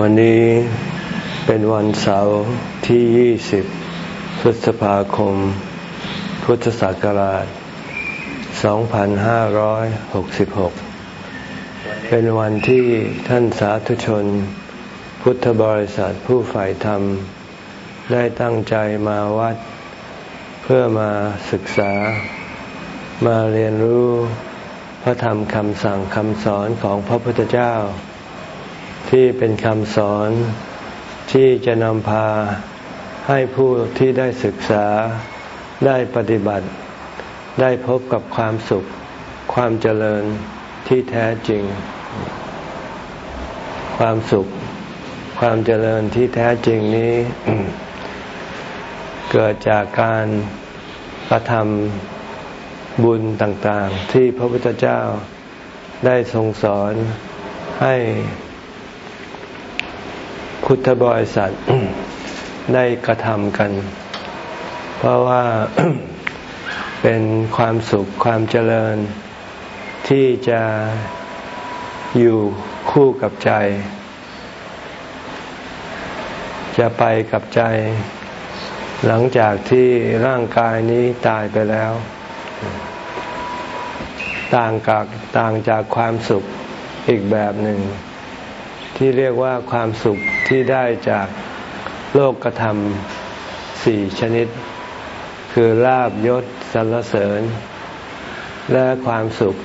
วันนี้เป็นวันเสาร์ที่ 20 พฤษภาคม พุทธศักราช 2566 เป็นวันที่ท่านสาธุชน พุทธบริษัทผู้ฝ่ายธรรม ได้ตั้งใจมาวัด เพื่อมาศึกษา มาเรียนรู้พระธรรมคำสั่งคำสอนของพระพุทธเจ้า ที่เป็นคำสอนที่จะนำพาให้ผู้ที่ได้ศึกษาได้ปฏิบัติ ได้พบกับความสุข ความเจริญที่แท้จริง ความสุข ความเจริญที่แท้จริงนี้ เกิดจากการกระทำบุญต่างๆ ที่พระพุทธเจ้าได้ทรงสอนให้ พุทธบริษัทได้กระทำกัน เพราะว่าเป็นความสุขความเจริญ ที่จะอยู่คู่กับใจ จะไปกับใจ หลังจากที่ร่างกายนี้ตายไปแล้ว ต่างกับต่างจากความสุขอีกแบบหนึ่ง ที่เรียกว่าความสุขที่ได้จากโลกกระทำสี่ชนิด คือลาบยศสรรเสริญ และความสุข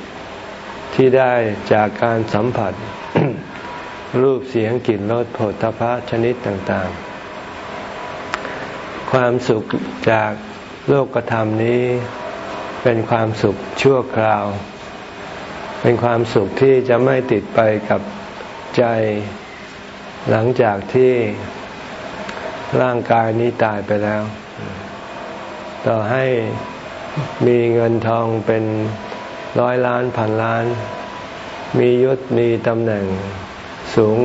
ที่ได้จากการสัมผัส รูปเสียงกลิ่นรสผลทพะชนิดต่างๆ ความสุขจากโลกกระทำนี้เป็นความสุขชั่วคราว เป็นความสุขที่จะไม่ติดไปกับ ใจ หลังจากที่ร่างกายนี้ตายไปแล้ว ต่อให้มีเงินทองเป็นร้อยล้านพันล้าน มียศมีตำแหน่งสูง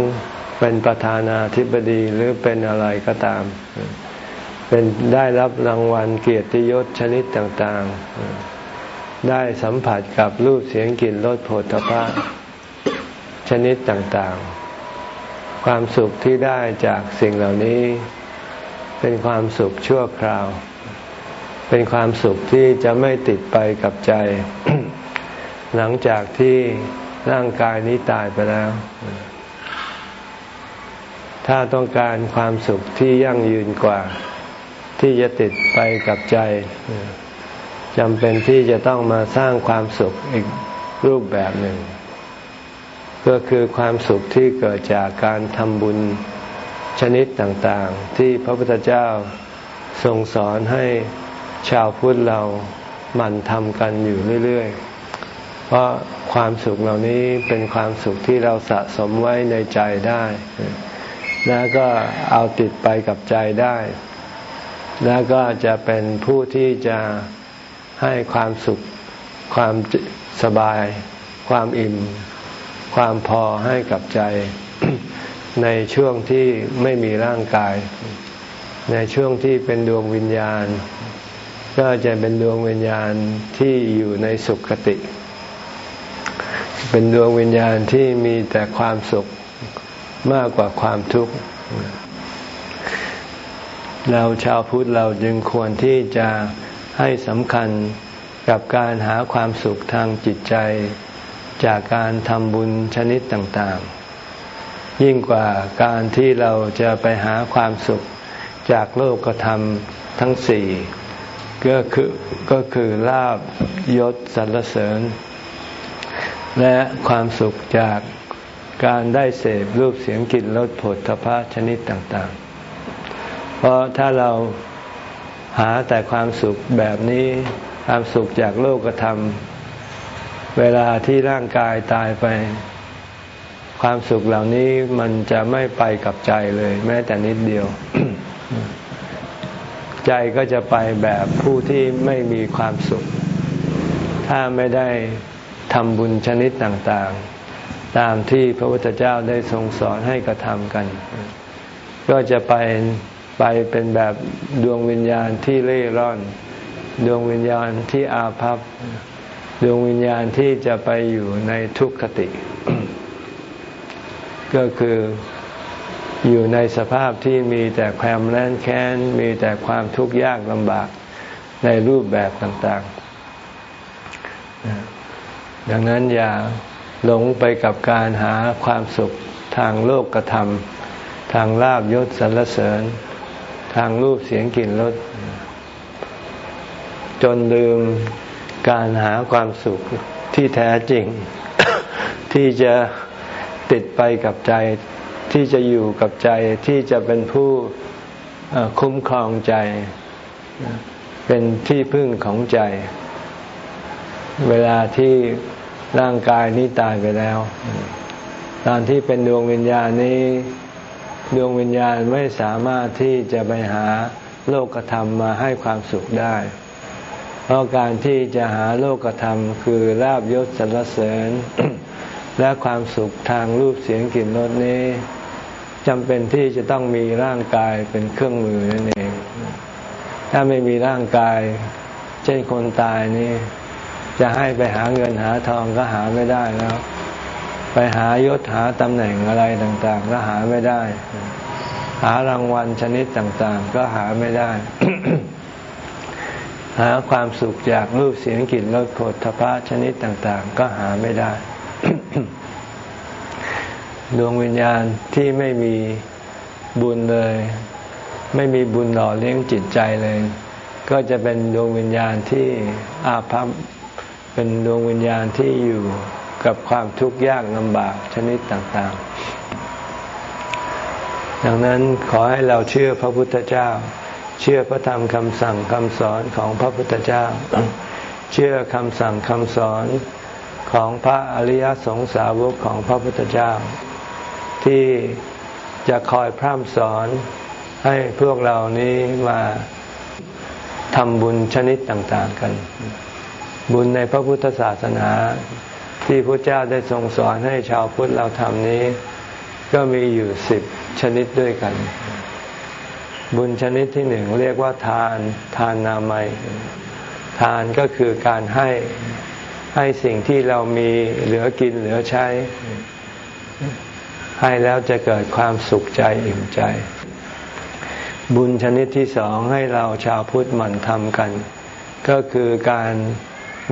เป็นประธานาธิบดีหรือเป็นอะไรก็ตาม เป็นได้รับรางวัลเกียรติยศชนิดต่าง ๆ ได้สัมผัสกับรูปเสียงกลิ่นรสโผฏฐะ ชนิดต่างๆ ความสุขที่ได้จากสิ่งเหล่านี้ เป็นความสุขชั่วคราว เป็นความสุขที่จะไม่ติดไปกับใจ หลังจากที่ร่างกายนี้ตายไปแล้ว ถ้าต้องการความสุขที่ยั่งยืนกว่า ที่จะติดไปกับใจจำเป็นที่จะต้องมาสร้างความสุขอีกรูปแบบหนึ่ง ก็คือความสุขที่เกิดจากการทำบุญชนิดต่างๆ ที่พระพุทธเจ้าทรงสอนให้ชาวพุทธเราหมั่นทำกันอยู่เรื่อยๆ เพราะความสุขเหล่านี้เป็นความสุขที่เราสะสมไว้ในใจได้ แล้วก็เอาติดไปกับใจได้ แล้วก็จะเป็นผู้ที่จะให้ความสุขความสบาย ความอิ่ม ความพอให้กับใจในช่วงที่ไม่มีร่างกาย ในช่วงที่เป็นดวงวิญญาณ ก็จะเป็นดวงวิญญาณที่อยู่ในสุขติ เป็นดวงวิญญาณที่มีแต่ความสุขมากกว่าความทุกข์เราชาวพุทธเราจึงควรที่จะให้สำคัญกับการหาความสุขทางจิตใจ จากการทำบุญชนิดต่างๆ ยิ่งกว่าการที่เราจะไปหาความสุขจากโลกธรรมทั้งสี่ก็คือก็คือลาบยศสรรเสริญ และความสุขจากการได้เสพรูปเสียงกลิ่นรสผลทพะชนิดต่างๆ เพราะถ้าเราหาแต่ความสุขแบบนี้ความสุขจากโลกธรรม เวลาที่ร่างกายตายไป ความสุขเหล่านี้มันจะไม่ไปกับใจเลย แม้แต่นิดเดียว ใจก็จะไปแบบผู้ที่ไม่มีความสุข ถ้าไม่ได้ทำบุญชนิดต่างๆ ตามที่พระพุทธเจ้าได้ทรงสอนให้กระทำกัน ก็จะไปไปเป็นแบบดวงวิญญาณที่เล่ร่อน ดวงวิญญาณที่อาภัพ ดวงวิญญาณที่จะไปอยู่ในทุกขติ ก็คืออยู่ในสภาพที่มีแต่ความแร้นแค้น มีแต่ความทุกข์ยากลำบากในรูปแบบต่างๆ ดังนั้นอย่าหลงไปกับการหาความสุขทางโลกกระทำทางลาบยศสรรเสริญ ทางรูปเสียงกลิ่นรสจนลืม การหาความสุขที่แท้จริง ที่จะติดไปกับใจ ที่จะอยู่กับใจที่จะเป็นผู้คุ้มครองใจ เป็นที่พึ่งของใจ เวลาที่ร่างกายนี้ตายไปแล้วตอนที่เป็นดวงวิญญาณนี้ ดวงวิญญาณไม่สามารถที่จะไปหาโลกธรรมมาให้ความสุขได้ เพราะการที่จะหาโลกธรรม คือลาบยศสรรเสริญ และความสุขทางรูปเสียงกลิ่นรสนี้จำเป็นที่จะต้องมีร่างกายเป็นเครื่องมือนั่นเอง ถ้าไม่มีร่างกาย เช่นคนตายนี่ จะให้ไปหาเงินหาทองก็หาไม่ได้แล้ว ไปหายศหาตำแหน่งอะไรต่างๆ ก็หาไม่ได้ หารางวัลชนิดต่างๆ ก็หาไม่ได้ หาความสุขจากรูปเสียงกลิ่นรสโผฏฐพะชนิดต่างๆ ก็หาไม่ได้ ดวงวิญญาณที่ไม่มีบุญเลย ไม่มีบุญหล่อเลี้ยงจิตใจเลย ก็จะเป็นดวงวิญญาณที่อาภัพเป็นดวงวิญญาณที่อยู่กับความทุกข์ยากลำบากชนิดต่างๆ ดังนั้นขอให้เราเชื่อพระพุทธเจ้า เชื่อพระธรรมคำสั่งคำสอนของพระพุทธเจ้า เชื่อคำสั่งคำสอนของพระอริยสงสาวกของพระพุทธเจ้า ที่จะคอยพร่ำสอนให้พวกเรานี้มาทำบุญชนิดต่าง ๆกัน บุญในพระพุทธศาสนา ที่พระเจ้าได้ทรงสอนให้ชาวพุทธเราทำนี้ ก็มีอยู่สิบชนิดด้วยกัน บุญชนิดที่หนึ่งเรียกว่าทานทานนามัย ทานก็คือการให้ให้สิ่งที่เรามีเหลือกินเหลือใช้ ให้แล้วจะเกิดความสุขใจอิ่มใจ บุญชนิดที่สองให้เราชาวพุทธหมั่นทำกัน ก็คือการ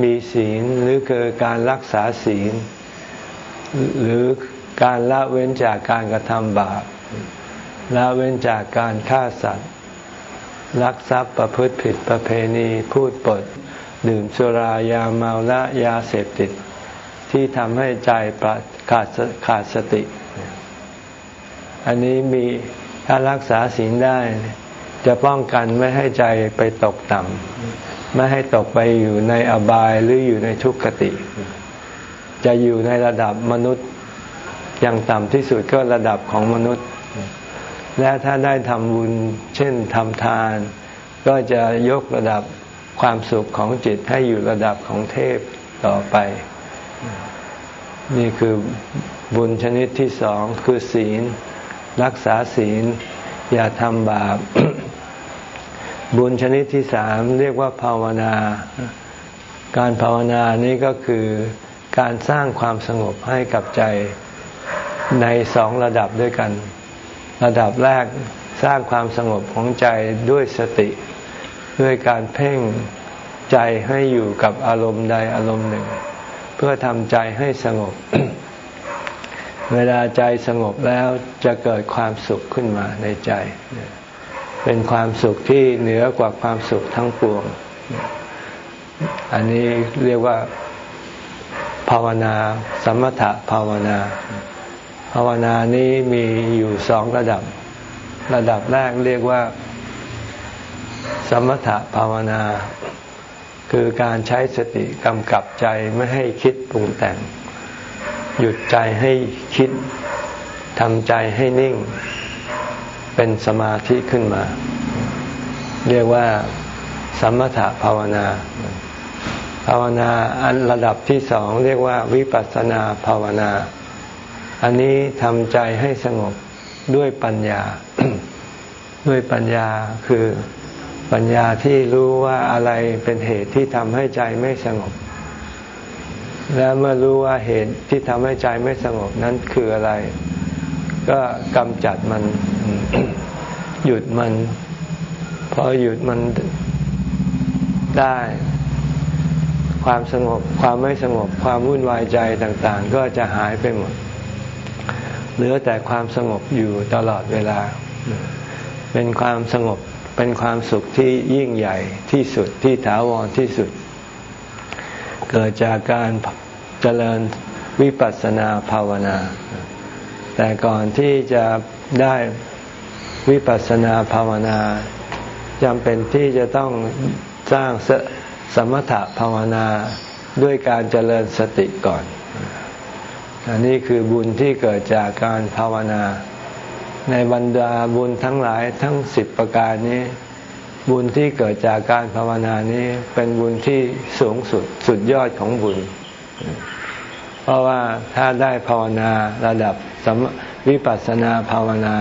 มีศีลหรือคือการรักษาศีล หรือการละเว้นจากการกระทำบาป ละเว้นจากการฆ่าสัตว์ลักทรัพย์ประพฤติผิดประเพณีพูดปด ดื่มสุรายาเมาละยาเสพติด ที่ทำให้ใจขาดขาดสติ อันนี้มีถ้ารักษาศีลได้ จะป้องกันไม่ให้ใจไปตกต่ำไม่ให้ตกไปอยู่ในอบายหรืออยู่ในทุกขติ จะอยู่ในระดับมนุษย์อย่างต่ำที่สุดก็ระดับของมนุษย์ และถ้าได้ทำบุญเช่นทำทาน ก็จะยกระดับความสุขของจิตให้อยู่ระดับของเทพต่อไป นี่คือบุญชนิดที่สองคือศีล รักษาศีล อย่าทำบาป บุญชนิดที่สามเรียกว่าภาวนา การภาวนานี้ก็คือการสร้างความสงบให้กับใจในสองระดับด้วยกัน ระดับแรกสร้างความสงบของใจด้วยสติ ด้วยการเพ่งใจให้อยู่กับอารมณ์ใดอารมณ์หนึ่ง เพื่อทำใจให้สงบ เวลาใจสงบแล้วจะเกิดความสุขขึ้นมาในใจ เป็นความสุขที่เหนือกว่าความสุขทั้งปวง อันนี้เรียกว่าภาวนา สมถะภาวนา ภาวนานี้มีอยู่สองระดับ ระดับแรกเรียกว่า สมถะภาวนา คือการใช้สติกำกับใจไม่ให้คิดปรุงแต่ง หยุดใจให้คิดทำใจให้นิ่ง เป็นสมาธิขึ้นมา เรียกว่า สมถะภาวนา ภาวนาอันระดับที่สองเรียกว่าวิปัสสนาภาวนา อันนี้ทำใจให้สงบด้วยปัญญา ด้วยปัญญาคือปัญญาที่รู้ว่าอะไรเป็นเหตุที่ทำให้ใจไม่สงบ และเมื่อรู้ว่าเหตุที่ทำให้ใจไม่สงบนั้นคืออะไรกก็กำจัดมัน หยุดมัน พอหยุดมันได้ ความสงบ ความไม่สงบ ความวุ่นวายใจต่าง ๆ ก็จะหายไปหมด เหลือแต่ความสงบอยู่ตลอดเวลา เป็นความสงบเป็นความสุขที่ยิ่งใหญ่ที่สุดที่ถาวรที่สุด เกิดจากการเจริญวิปัสสนาภาวนา แต่ก่อนที่จะได้วิปัสสนาภาวนาจำเป็นที่จะต้องสร้างสสมถะภาวนาด้วยการเจริญสติก่อน อันนี้คือบุญที่เกิดจากการภาวนา ในบรรดาบุญทั้งหลายทั้งสิบประการนี้ บุญที่เกิดจากการภาวนานี้เป็นบุญที่สูงสุดสุดยอดของบุญ เพราะว่าถ้าได้ภาวนาระดับสมวิปัสสนาภาวนา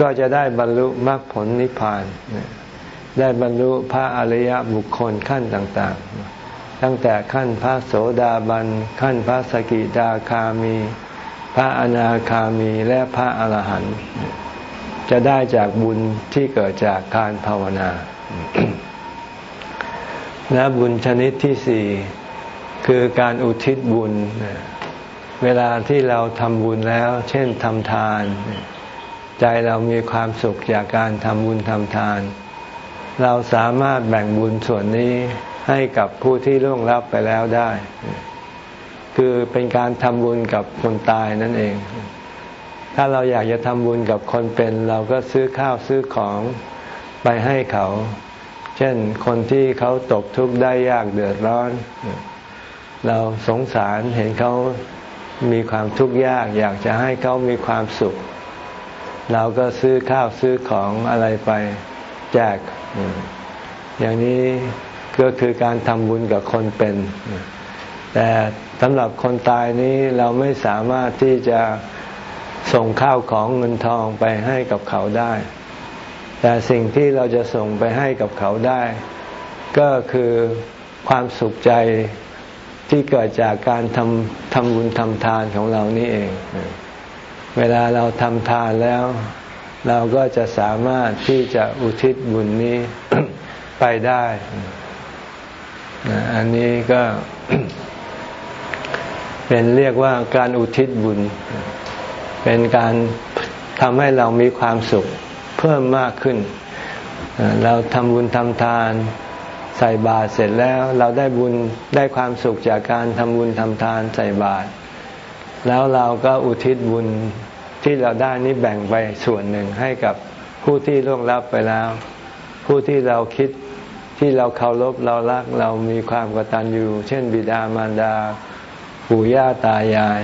ก็จะได้บรรลุมรรคผลนิพพาน ได้บรรลุพระอริยบุคคลขั้นต่าง ๆ ตั้งแต่ขั้นพระโสดาบัน ขั้นพระสกิดาคามี พระอนาคามีและพระอรหันต์จะได้จากบุญที่เกิดจากการภาวนา และบุญชนิดที่สี่คือการอุทิศบุญ เวลาที่เราทำบุญแล้ว เช่นทำทาน ใจเรามีความสุขจากการทำบุญทำทาน เราสามารถแบ่งบุญส่วนนี้ ให้กับผู้ที่ล่วงลับไปแล้วได้ คือเป็นการทำบุญกับคนตายนั่นเอง ถ้าเราอยากจะทำบุญกับคนเป็น เราก็ซื้อข้าวซื้อของไปให้เขา เช่นคนที่เขาตกทุกข์ได้ยากเดือดร้อน เราสงสารเห็นเขามีความทุกข์ยาก อยากจะให้เขามีความสุข เราก็ซื้อข้าวซื้อของอะไรไปแจกอย่างนี้ ก็คือการทำบุญกับคนเป็น แต่สำหรับคนตายนี้เราไม่สามารถที่จะส่งข้าวของเงินทองไปให้กับเขาได้ แต่สิ่งที่เราจะส่งไปให้กับเขาได้ ก็คือความสุขใจที่เกิดจากการทำทำบุญทำทานของเรานี่เอง เวลาเราทำทานแล้ว เราก็จะสามารถที่จะอุทิศบุญนี้ไปได้ อันนี้ก็เป็นเรียกว่าการอุทิศบุญ เป็นการทำให้เรามีความสุขเพิ่มมากขึ้น เราทำบุญทำทานใส่บาตรเสร็จแล้วเราได้บุญได้ความสุขจากการทำบุญทำทานใส่บาตรแล้วเราก็อุทิศบุญที่เราได้นี้แบ่งไปส่วนหนึ่งให้กับผู้ที่ล่วงลับไปแล้ว ผู้ที่เราคิด ที่เราเคารพเรารักเรามีความกตัญญูเช่น บิดามารดาปู่ย่าตายาย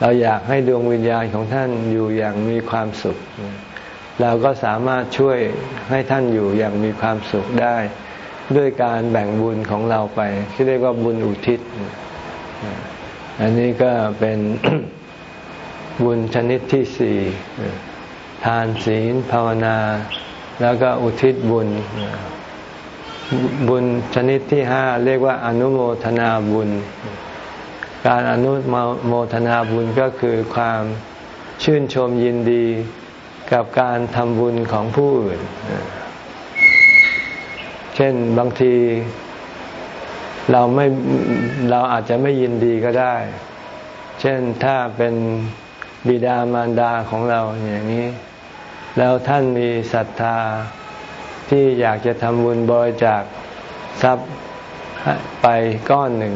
เราอยากให้ดวงวิญญาณของท่านอยู่อย่างมีความสุข เราก็สามารถช่วยให้ท่านอยู่อย่างมีความสุขได้ ด้วยการแบ่งบุญของเราไป ที่เรียกว่าบุญอุทิศ อันนี้ก็เป็นบุญชนิดที่สี่ทานศีลภาวนา แล้วก็อุทิศบุญ บุญชนิดที่ห้าเรียกว่าอนุโมทนาบุญ การอนุโมทนาบุญก็คือความชื่นชมยินดีกับการทำบุญของผู้อื่น เช่นบางทีเราไม่เราอาจจะไม่ยินดีก็ได้ เช่นถ้าเป็นบิดามารดาของเราอย่างนี้ แล้วท่านมีศรัทธา ที่อยากจะทำบุญบริจาคทรัพย์ไปก้อนหนึ่ง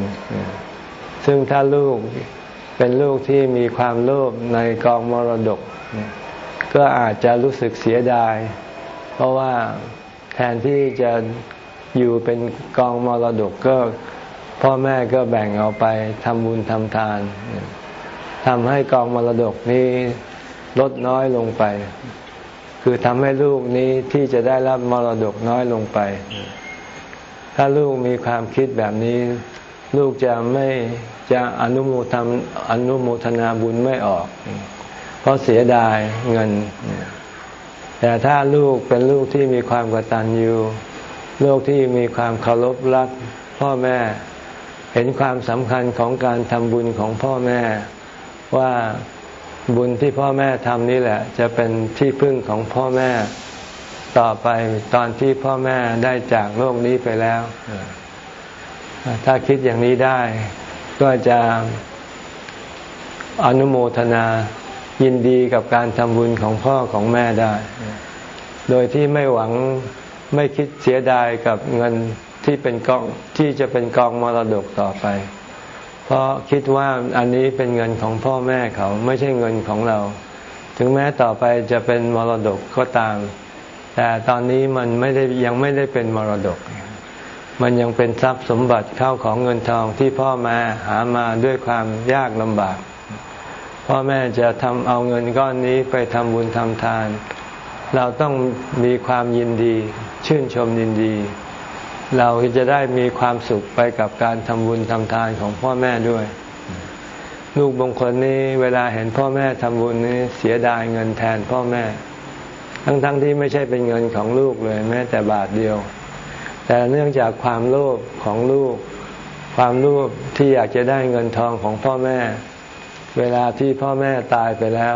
ซึ่งถ้าลูกเป็นลูกที่มีความโลภในกองมรดก ก็อาจจะรู้สึกเสียดาย เพราะว่าแทนที่จะอยู่เป็นกองมรดกก็พ่อแม่ก็แบ่งเอาไปทำบุญทำทานทำให้กองมรดกนี้ลดน้อยลงไป คือทำให้ลูกนี้ที่จะได้รับมรดกน้อยลงไป ถ้าลูกมีความคิดแบบนี้ ลูกจะไม่จะอนุโมทอนุโมทนาบุญไม่ออก เพราะเสียดายเงิน แต่ถ้าลูกเป็นลูกที่มีความกตัญญูลูกที่มีความเคารพรักพ่อแม่เห็นความสำคัญของการทำบุญของพ่อแม่ว่า บุญที่พ่อแม่ทำนี่แหละ จะเป็นที่พึ่งของพ่อแม่ต่อไปตอนที่พ่อแม่ได้จากโลกนี้ไปแล้ว ถ้าคิดอย่างนี้ได้ ก็จะอนุโมทนายินดีกับการทำบุญของพ่อของแม่ได้ โดยที่ไม่หวังไม่คิดเสียดายกับเงินที่เป็นกองที่จะเป็นกองมรดกต่อไป เพราะคิดว่าอันนี้เป็นเงินของพ่อแม่เขาไม่ใช่เงินของเรา ถึงแม้ต่อไปจะเป็นมรดกก็ตาม แต่ตอนนี้มันไม่ได้ยังไม่ได้เป็นมรดก มันยังเป็นทรัพย์สมบัติเข้าของเงินทองที่พ่อแม่หามาด้วยความยากลำบาก พ่อแม่จะทำเอาเงินก้อนนี้ไปทำบุญทำทาน เราต้องมีความยินดี ชื่นชมยินดี เราจะได้มีความสุขไปกับการทำบุญทำทานของพ่อแม่ด้วย ลูกบางคนนี้เวลาเห็นพ่อแม่ทำบุญนี้เสียดายเงินแทนพ่อแม่ ทั้งๆทที่ไม่ใช่เป็นเงินของลูกเลยแม้แต่บาทเดียว แต่เนื่องจากความโลภของลูก ความโลภที่อยากจะได้เงินทองของพ่อแม่ เวลาที่พ่อแม่ตายไปแล้ว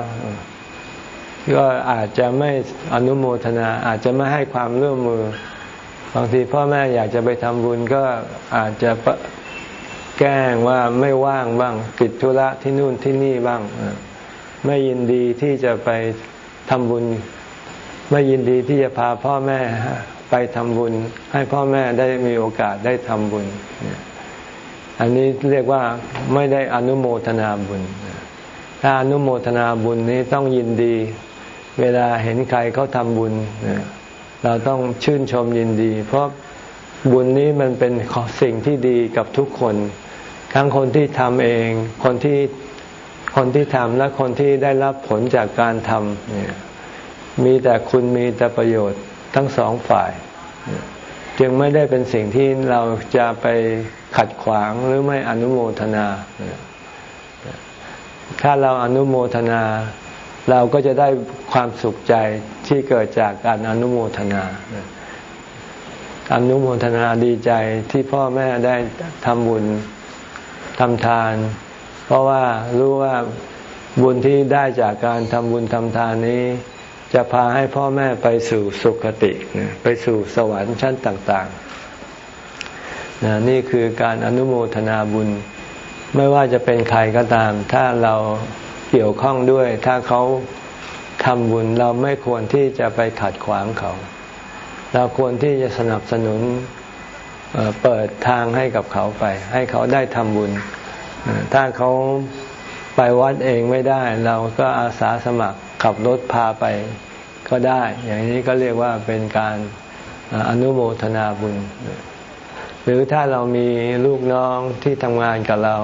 ก็อาจจะไม่อนุโมทนาอาจจะไม่ให้ความร่วมมือ บางทีพ่อแม่อยากจะไปทำบุญก็อาจจะแกล้งว่าไม่ว่างบ้างติดธุระที่นู่นที่นี่บ้าง ไม่ยินดีที่จะไปทำบุญ ไม่ยินดีที่จะพาพ่อแม่ไปทำบุญ ให้พ่อแม่ได้มีโอกาสได้ทำบุญ อันนี้เรียกว่าไม่ได้อนุโมทนาบุญ ถ้าอนุโมทนาบุญนี้ต้องยินดี เวลาเห็นใครเขาทำบุญ เราต้องชื่นชมยินดี เพราะบุญนี้มันเป็นสิ่งที่ดีกับทุกคน ทั้งคนที่ทำเอง คนที่คนที่ทำและคนที่ได้รับผลจากการทำมีแต่คุณมีแต่ประโยชน์ทั้งสองฝ่าย จึงไม่ได้เป็นสิ่งที่เราจะไปขัดขวางหรือไม่อนุโมทนา ถ้าเราอนุโมทนา เราก็จะได้ความสุขใจที่เกิดจากการอนุโมทนาอนุโมทนาดีใจที่พ่อแม่ได้ทำบุญทำทาน เพราะว่ารู้ว่าบุญที่ได้จากการทำบุญทำทานนี้ จะพาให้พ่อแม่ไปสู่สุคติไปสู่สวรรค์ชั้นต่างๆนี่คือการอนุโมทนาบุญ ไม่ว่าจะเป็นใครก็ตาม ถ้าเรา เกี่ยวข้องด้วย ถ้าเขาทำบุญเราไม่ควรที่จะไปขัดขวางเขา เราควรที่จะสนับสนุนเปิดทางให้กับเขาไป ให้เขาได้ทำบุญ ถ้าเขาไปวัดเองไม่ได้ เราก็อาสาสมัครขับรถพาไปก็ได้ อย่างนี้ก็เรียกว่าเป็นการอนุโมทนาบุญ หรือถ้าเรามีลูกน้องที่ทำงานกับเรา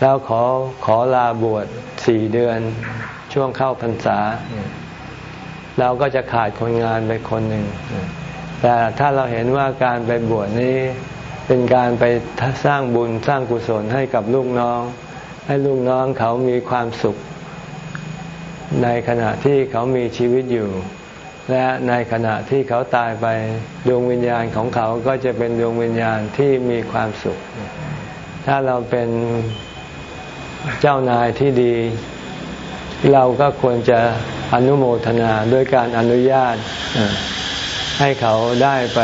แล้วขอขอลาบวชสี่เดือนช่วงเข้าพรรษา เราก็จะขาดคนงานไปคนหนึ่ง แต่ถ้าเราเห็นว่าการไปบวชนี้เป็นการไปสร้างบุญสร้างกุศลให้กับลูกน้อง ให้ลูกน้องเขามีความสุข ในขณะที่เขามีชีวิตอยู่ และในขณะที่เขาตายไปดวงวิญญาณของเขาก็จะเป็นดวงวิญญาณที่มีความสุข ถ้าเราเป็น เจ้านายที่ดี เราก็ควรจะอนุโมทนาด้วยการอนุญาต ให้เขาได้ไป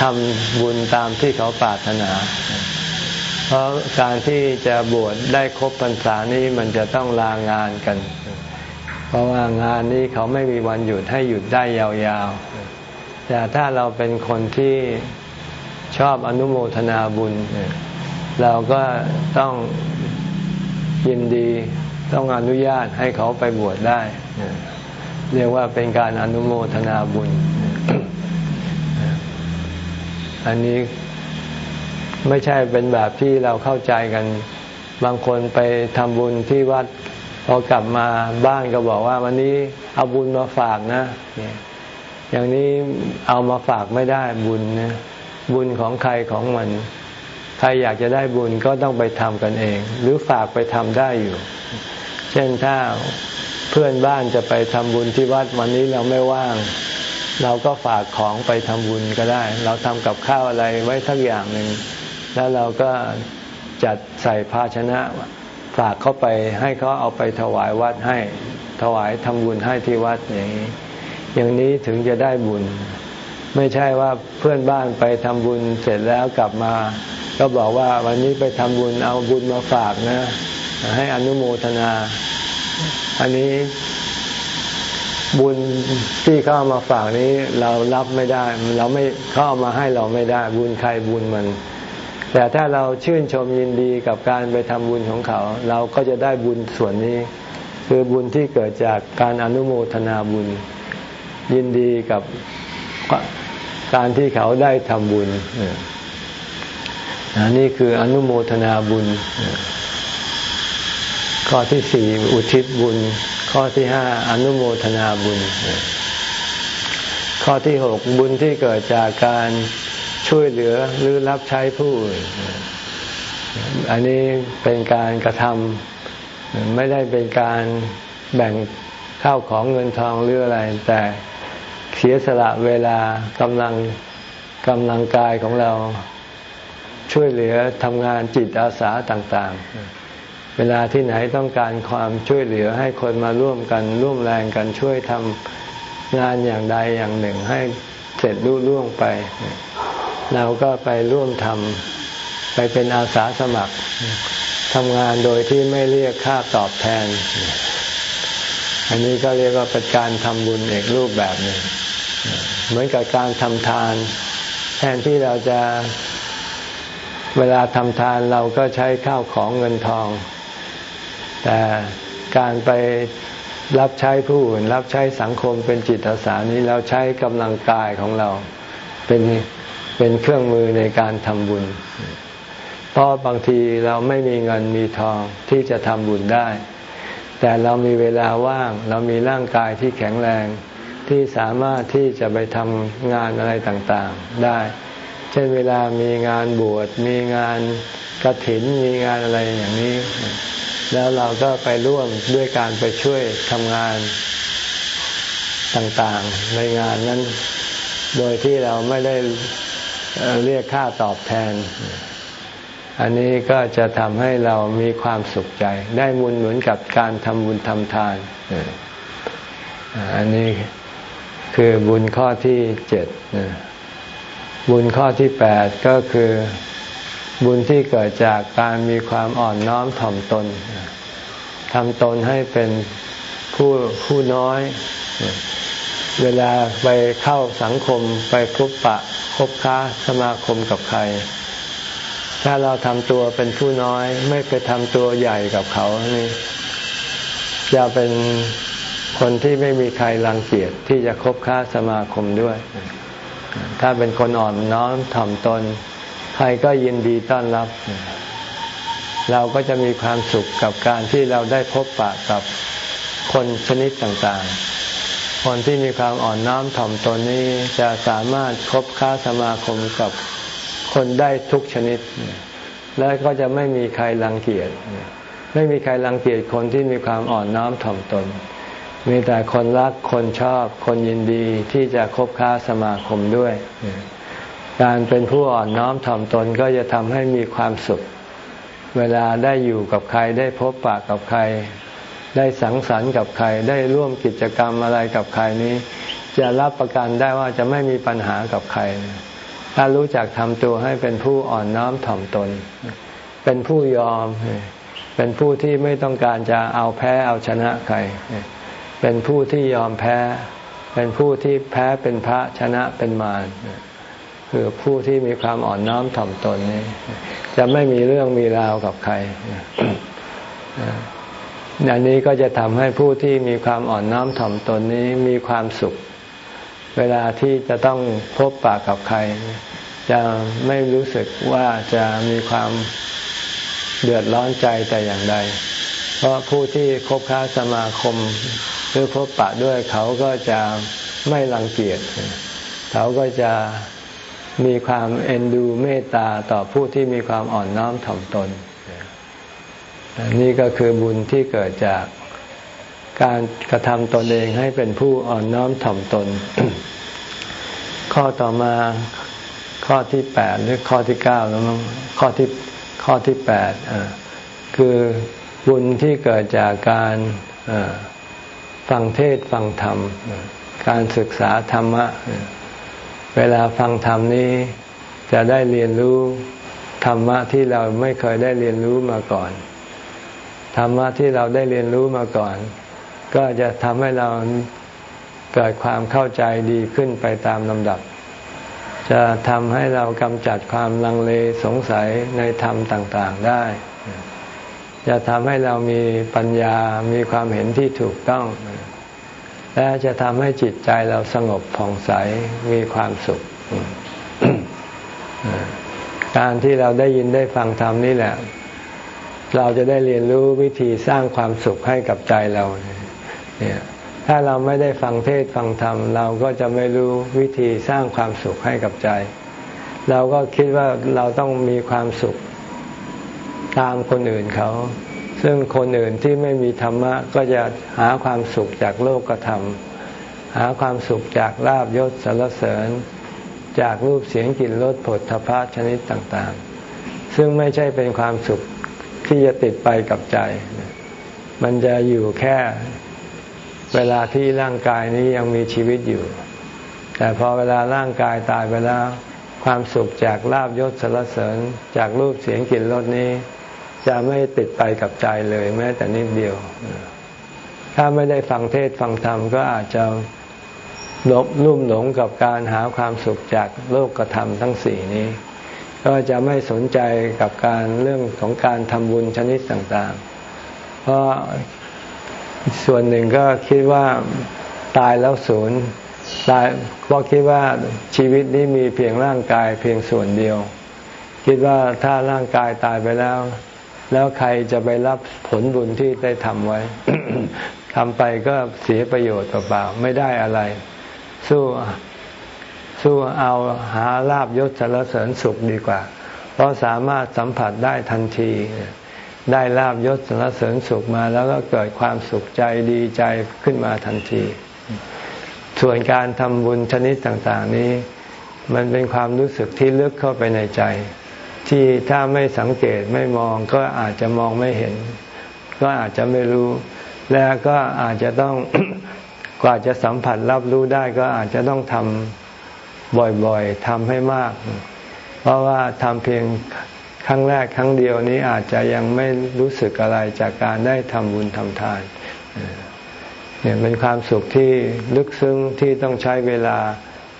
ทำบุญตามที่เขาปรารถนา เพราะการที่จะบวชได้ครบพรรษานี้มันจะต้องลางานกัน เพราะว่างานนี้เขาไม่มีวันหยุดให้หยุดได้ยาวๆ แต่ถ้าเราเป็นคนที่ชอบอนุโมทนาบุญ เราก็ต้อง ยินดีต้องอนุญาตให้เขาไปบวชได้ เรียกว่าเป็นการอนุโมทนาบุญ อันนี้ไม่ใช่เป็นแบบที่เราเข้าใจกัน บางคนไปทำบุญที่วัดพอกลับมาบ้านก็บอกว่า วันนี้เอาบุญมาฝากนะ อย่างนี้เอามาฝากไม่ได้บุญนะบุญของใครของมัน ครอยากจะได้บุญก็ต้องไปทำกันเอง หรือฝากไปทำได้อยู่ เช่นถ้าเพื่อนบ้านจะไปทำบุญที่วัดวันนี้เราไม่ว่าง เราก็ฝากของไปทำบุญก็ได้ เราทำกับข้าวอะไรไว้ทักอย่างหนึ่งแล้วเราก็จัดใส่ภาชนะ ฝากเขาไปให้เขาเอาไปถวายวัดให้ ถวายทำบุญให้ที่วัดอย่างนี้ อย่างนี้ถึงจะได้บุญ ไม่ใช่ว่าเพื่อนบ้านไปทำบุญเสร็จแล้วกลับมา ก็บอกว่าวันนี้ไปทำบุญเอาบุญมาฝากนะ ให้อนุโมทนา อันนี้บุญที่เขาเอามาฝากนี้เรารับไม่ได้ เราไม่เขาเอามาให้เราไม่ได้ บุญใครบุญมัน แต่ถ้าเราชื่นชมยินดีกับการไปทำบุญของเขา เราก็จะได้บุญส่วนนี้ คือบุญที่เกิดจากการอนุโมทนาบุญ ยินดีกับการที่เขาได้ทำบุญ นี่คืออนุโมทนาบุญ ข้อที่สี่อุทิศบุญ ข้อที่ห้าอนุโมทนาบุญ ข้อที่หกบุญที่เกิดจากการช่วยเหลือหรือรับใช้ผู้อื่นอันนี้เป็นการกระทำไม่ได้เป็นการแบ่งข้าวของเงินทองหรืออะไร แต่เสียสละเวลากำลังกำลังกายของเรา ช่วยเหลือทำงานจิตอาสาต่างๆ เวลาที่ไหนต้องการความช่วยเหลือให้คนมาร่วมกันร่วมแรงกันช่วยทำงานอย่างใดอย่างหนึ่งให้เสร็จรุ่ร่วงไป เราก็ไปร่วมทำไปเป็นอาสาสมัครทำงานโดยที่ไม่เรียกค่าตอบแทน อันนี้ก็เรียกว่าเป็นการทำบุญอีกรูปแบบหนึ่ง เหมือนกับการทำทาน แทนที่เราจะ เวลาทำทานเราก็ใช้ข้าวของเงินทอง แต่การไปรับใช้ผู้อื่น รับใช้สังคมเป็นจิตอาสานี้เราใช้กำลังกายของเราเป็นเป็นเครื่องมือในการทำบุญ เพราะบางทีเราไม่มีเงินมีทองที่จะทำบุญได้ แต่เรามีเวลาว่าง เรามีร่างกายที่แข็งแรงที่สามารถที่จะไปทำงานอะไรต่างๆได้ เช่นเวลามีงานบวชมีงานกระถินมีงานอะไรอย่างนี้ แล้วเราก็ไปร่วมด้วยการไปช่วยทำงานต่างๆ ในงานนั้น โดยที่เราไม่ได้เรียกค่าตอบแทน อันนี้ก็จะทำให้เรามีความสุขใจ ได้บุญเหมือนกับการทำบุญทำทาน อันนี้คือบุญข้อที่เจ็ด บุญข้อที่แปดก็คือบุญที่เกิดจากการมีความอ่อนน้อมถ่อมตนทำตนให้เป็นผู้ผู้น้อย เวลาไปเข้าสังคมไปพบปะคบค้าสมาคมกับใคร ถ้าเราทำตัวเป็นผู้น้อย ไม่ไปทำตัวใหญ่กับเขานี่จะเป็นคนที่ไม่มีใครรังเกียจที่จะคบค้าสมาคมด้วย ถ้าเป็นคนอ่อนน้อมถ่อมตน ใครก็ยินดีต้อนรับ เราก็จะมีความสุขกับการที่เราได้พบปะกับคนชนิดต่างๆ คนที่มีความอ่อนน้อมถ่อมตนนี้จะสามารถคบค้าสมาคมกับคนได้ทุกชนิด และก็จะไม่มีใครรังเกียจ ไม่มีใครรังเกียจคนที่มีความอ่อนน้อมถ่อมตน มีแต่คนรักคนชอบคนยินดีที่จะคบค้าสมาคมด้วย การเป็นผู้อ่อนน้อมถ่อมตนก็จะทำให้มีความสุข เวลาได้อยู่กับใครได้พบปะกับใคร ได้สังสรรค์กับใคร ได้ร่วมกิจกรรมอะไรกับใครนี้ จะรับประกันได้ว่าจะไม่มีปัญหากับใคร ถ้ารู้จักทำตัวให้เป็นผู้อ่อนน้อมถ่อมตน เป็นผู้ยอม เป็นผู้ที่ไม่ต้องการจะเอาแพ้เอาชนะใคร เป็นผู้ที่ยอมแพ้ เป็นผู้ที่แพ้เป็นพระชนะเป็นมารคือผู้ที่มีความอ่อนน้อมถ่อมตนนี้จะไม่มีเรื่องมีราวกับใครอันนี้ก็จะทำให้ผู้ที่มีความอ่อนน้อมถ่อมตนนี้มีความสุข เวลาที่จะต้องพบปะกับใคร จะไม่รู้สึกว่าจะมีความเดือดร้อนใจแต่อย่างใด เพราะผู้ที่คบค้าสมาคม หรือพบปะด้วยเขาก็จะไม่รังเกียจเขาก็จะมีความเอ็นดูเมตตาต่อผู้ที่มีความอ่อนน้อมถ่อมตน นี่ก็คือบุญที่เกิดจากการกระทำตนเองให้เป็นผู้อ่อนน้อมถ่อมตน ข้อต่อมาข้อที่แปดหรือข้อที่เก้าแล้วมั้งข้อที่ข้อที่แปดคือบุญที่เกิดจากการ ฟังเทศฟังธรรม การศึกษาธรรมะ เวลาฟังธรรมนี้ จะได้เรียนรู้ธรรมะที่เราไม่เคยได้เรียนรู้มาก่อน ธรรมะที่เราได้เรียนรู้มาก่อน ก็จะทำให้เราเกิดความเข้าใจดีขึ้นไปตามลำดับ จะทำให้เรากำจัดความลังเลสงสัยในธรรมต่าง ๆได้จะทำให้เรามีปัญญา มีความเห็นที่ถูกต้อง และจะทำให้จิตใจเราสงบผ่องใสมีความสุข การที่เราได้ยินได้ฟังธรรมนี่แหละ เราจะได้เรียนรู้วิธีสร้างความสุขให้กับใจเราเนี่ยถ้าเราไม่ได้ฟังเทศฟังธรรม เราก็จะไม่รู้วิธีสร้างความสุขให้กับใจ เราก็คิดว่าเราต้องมีความสุข ตามคนอื่นเขา ซึ่งคนอื่นที่ไม่มีธรรมะก็จะหาความสุขจากโลกธรรม หาความสุขจากลาบยศสรรเสริญ จากรูปเสียงกลิ่นรสผลทพะชนิดต่างๆ ซึ่งไม่ใช่เป็นความสุขที่จะติดไปกับใจ มันจะอยู่แค่เวลาที่ร่างกายนี้ยังมีชีวิตอยู่ แต่พอเวลาร่างกายตายไปแล้ว ความสุขจากลาบยศสรรเสริญ จากรูปเสียงกลิ่นรสนี้ จะไม่ติดไปกับใจเลยแม้แต่นิดเดียว ถ้าไม่ได้ฟังเทศฟังธรรมก็อาจจะหลบลุ่มหลงกับการหาความสุขจากโลกธรรมทั้งสี่นี้ ก็จะไม่สนใจกับการเรื่องของการทำบุญชนิดต่างๆ เพราะส่วนหนึ่งก็คิดว่าตายแล้วศูนย์ตายเพราะคิดว่าชีวิตนี้มีเพียงร่างกายเพียงส่วนเดียว คิดว่าถ้าร่างกายตายไปแล้ว แล้วใครจะไปรับผลบุญที่ได้ทำไว้ทำไปก็เสียประโยชน์เปล่าๆไม่ได้อะไร สู้สู้เอาหาลาบยศสารเสริญสุขดีกว่า เพราะสามารถสัมผัสได้ทันที ได้ลาบยศสรรเสริญสุขมา แล้วก็เกิดความสุขใจดีใจขึ้นมาทันที ส่วนการทำบุญชนิดต่าง ๆ นี้ มันเป็นความรู้สึกที่ลึกเข้าไปในใจ ที่ถ้าไม่สังเกตไม่มองก็อาจจะมองไม่เห็น ก็อาจจะไม่รู้ และก็อาจจะต้องกว่าจะสัมผัสรับรู้ได้ก็อาจจะต้องทำบ่อยๆทำให้มาก เพราะว่าทำเพียงครั้งแรกครั้งเดียวนี้อาจจะยังไม่รู้สึกอะไรจากการได้ทำบุญทำทานเนี่ยเป็นความสุขที่ลึกซึ้งที่ต้องใช้เวลา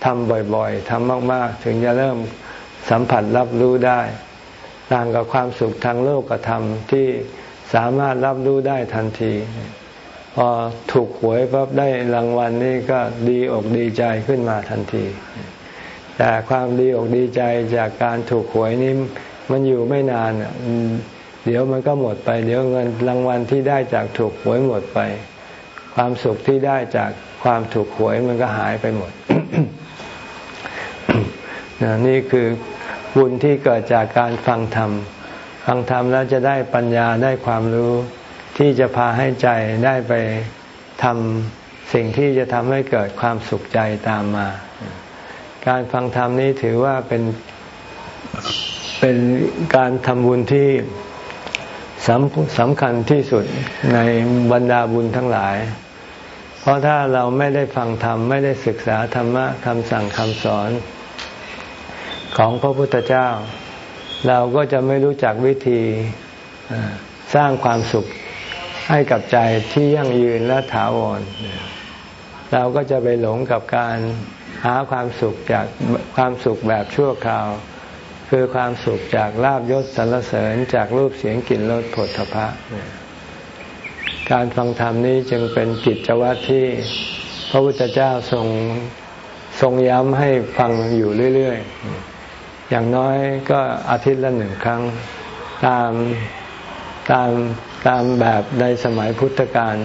ทำบ่อยๆทำมากๆ ถึงจะเริ่ม สัมผัสรับรู้ได้ ต่างกับความสุขทางโลกธรรมที่สามารถรับรู้ได้ทันที พอถูกหวยปั๊บได้รางวัลนี่ก็ดีอกดีใจขึ้นมาทันที แต่ความดีอกดีใจจากการถูกหวยนี้มันอยู่ไม่นานเดี๋ยวมันก็หมดไป เดี๋ยวเงินรางวัลที่ได้จากถูกหวยหมดไป ความสุขที่ได้จากความถูกหวยมันก็หายไปหมด นี่คือบุญที่เกิดจากการฟังธรรม ฟังธรรมแล้วจะได้ปัญญาได้ความรู้ที่จะพาให้ใจได้ไปทำสิ่งที่จะทำให้เกิดความสุขใจตามมา การฟังธรรมนี้ถือว่าเป็นเป็นการทำบุญที่สำสำคัญที่สุดในบรรดาบุญทั้งหลาย เพราะถ้าเราไม่ได้ฟังธรรม ไม่ได้ศึกษาธรรมะคำสั่งคำสอน ของพระพุทธเจ้า เราก็จะไม่รู้จักวิธีสร้างความสุขให้กับใจที่ยั่งยืนและถาวร เราก็จะไปหลงกับการหาความสุขจากความสุขแบบชั่วคราว คือความสุขจากลาบยศสรรเสริญจากรูปเสียงกลิ่นรสผลทพะการฟังธรรมนี้จึงเป็นกิจวัตรที่พระพุทธเจ้าทรงทรงย้ำให้ฟังอยู่เรื่อย ๆ อย่างน้อยก็อาทิตย์ละหนึ่งครั้ง ตามตามตามแบบในสมัยพุทธกาล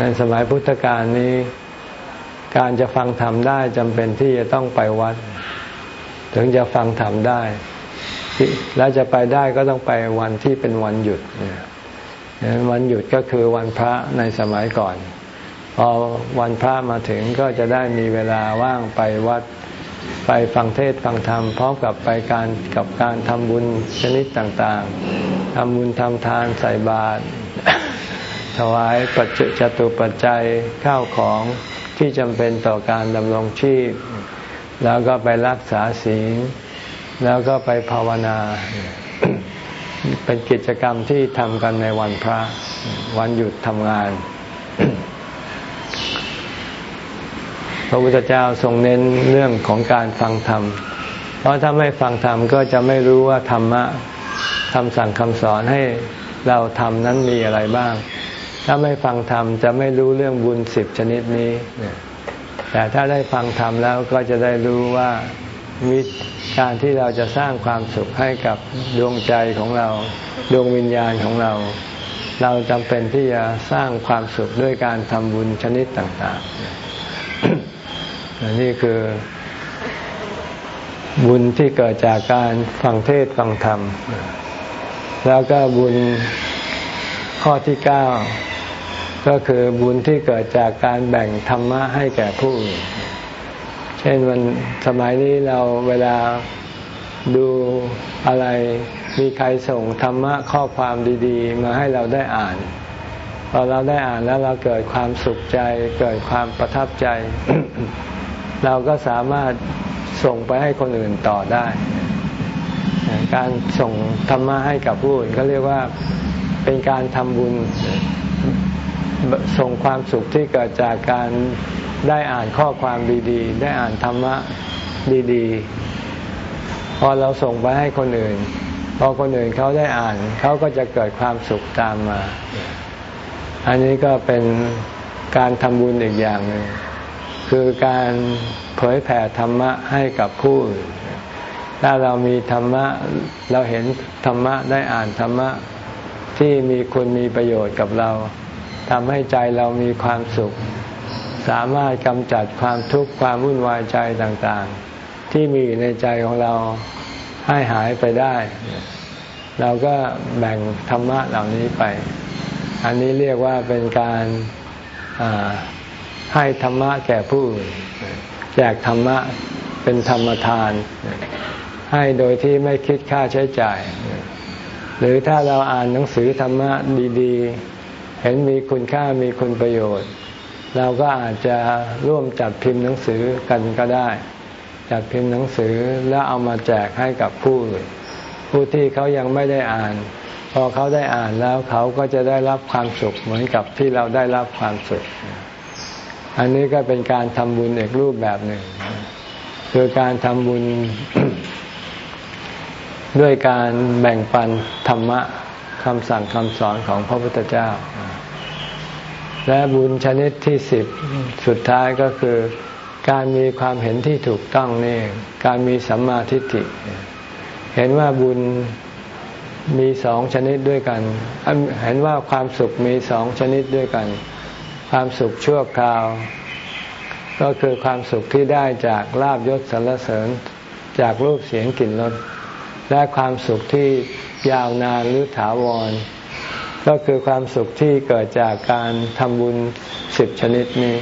ในสมัยพุทธกาลนี้ การจะฟังธรรมได้จำเป็นที่จะต้องไปวัด ถึงจะฟังธรรมได้ แล้วจะไปได้ก็ต้องไปวันที่เป็นวันหยุดวันหยุดก็คือวันพระในสมัยก่อนพอวันพระมาถึงก็จะได้มีเวลาว่างไปวัด ไปฟังเทศฟังธรรมพร้อมกับไปการกับการทำบุญชนิดต่างๆทำบุญทำทานใส่บาตรถวายปัจจุจตุปัจจัยข้าวของที่จำเป็นต่อการดำรงชีพ แล้วก็ไปรักษาศีลแล้วก็ไปภาวนา เป็นกิจกรรมที่ทำกันในวันพระวันหยุดทำงาน พระพุทธเจ้าทรงเน้นเรื่องของการฟังธรรม เพราะถ้าไม่ฟังธรรมก็จะไม่รู้ว่าธรรมะคำสั่งคำสอนให้เราทำนั้นมีอะไรบ้าง ถ้าไม่ฟังธรรมจะไม่รู้เรื่องบุญสิบชนิดนี้ แต่ถ้าได้ฟังธรรมแล้วก็จะได้รู้ว่าวิการที่เราจะสร้างความสุขให้กับดวงใจของเรา ดวงวิญญาณของเรา เราจำเป็นที่จะสร้างความสุขด้วยการทำบุญชนิดต่าง ๆ นี่คือบุญที่เกิดจากการฟังเทศฟังธรรม แล้วก็บุญข้อที่เก้าก็คือบุญที่เกิดจากการแบ่งธรรมะให้แก่ผู้อื่น เช่นวันสมัยนี้เราเวลาดูอะไรมีใครส่งธรรมะข้อความดีๆ มาให้เราได้อ่านพอเราได้อ่านแล้วเราเกิดความสุขใจ เกิดความประทับใจ เราก็สามารถส่งไปให้คนอื่นต่อได้ การส่งธรรมะให้กับผู้อื่นเขาเรียกว่าเป็นการทำบุญส่งความสุขที่เกิดจากการได้อ่านข้อความดีๆ ได้อ่านธรรมะดีๆ พอเราส่งไปให้คนอื่น พอคนอื่นเขาได้อ่านเขาก็จะเกิดความสุขตามมา อันนี้ก็เป็นการทำบุญอีกอย่างหนึ่ง คือการเผยแผ่ธรรมะให้กับผู้อื่นถ้าเรามีธรรมะเราเห็นธรรมะได้อ่านธรรมะที่มีคุณมีประโยชน์กับเราทำให้ใจเรามีความสุข สามารถกำจัดความทุกข์ความวุ่นวายใจต่างๆ ที่มีในใจของเราให้หายไปได้ เราก็แบ่งธรรมะเหล่านี้ไป อันนี้เรียกว่าเป็นการ ให้ธรรมะแก่ผู้อื่นแจกธรรมะเป็นธรรมทาน ให้โดยที่ไม่คิดค่าใช้จ่าย หรือถ้าเราอ่านหนังสือธรรมะดีๆ เห็นมีคุณค่ามีคุณประโยชน์ เราก็อาจจะร่วมจัดพิมพ์หนังสือกันก็ได้ จัดพิมพ์หนังสือแล้วเอามาแจกให้กับผู้อื่นผู้ที่เขายังไม่ได้อ่าน พอเขาได้อ่านแล้วเขาก็จะได้รับความสุขเหมือนกับที่เราได้รับความสุข อันนี้ก็เป็นการทำบุญอีกรูปแบบหนึ่ง คือการทำบุญ ด้วยการแบ่งปันธรรมะคำสั่งคำสอนของพระพุทธเจ้า และบุญชนิดที่สิบสุดท้ายก็คือ การมีความเห็นที่ถูกต้องนี่การมีสัมมาทิฏฐิ เห็นว่าบุญมีสองชนิดด้วยกัน เห็นว่าความสุขมีสองชนิดด้วยกัน ความสุขชั่วคราว ก็คือความสุขที่ได้จากลาบยศสรรเสริญจากรูปเสียงกลิ่นรสและความสุขที่ยาวนานหรือถาวร ก็คือความสุขที่เกิดจากการทำบุญสิบชนิดนี้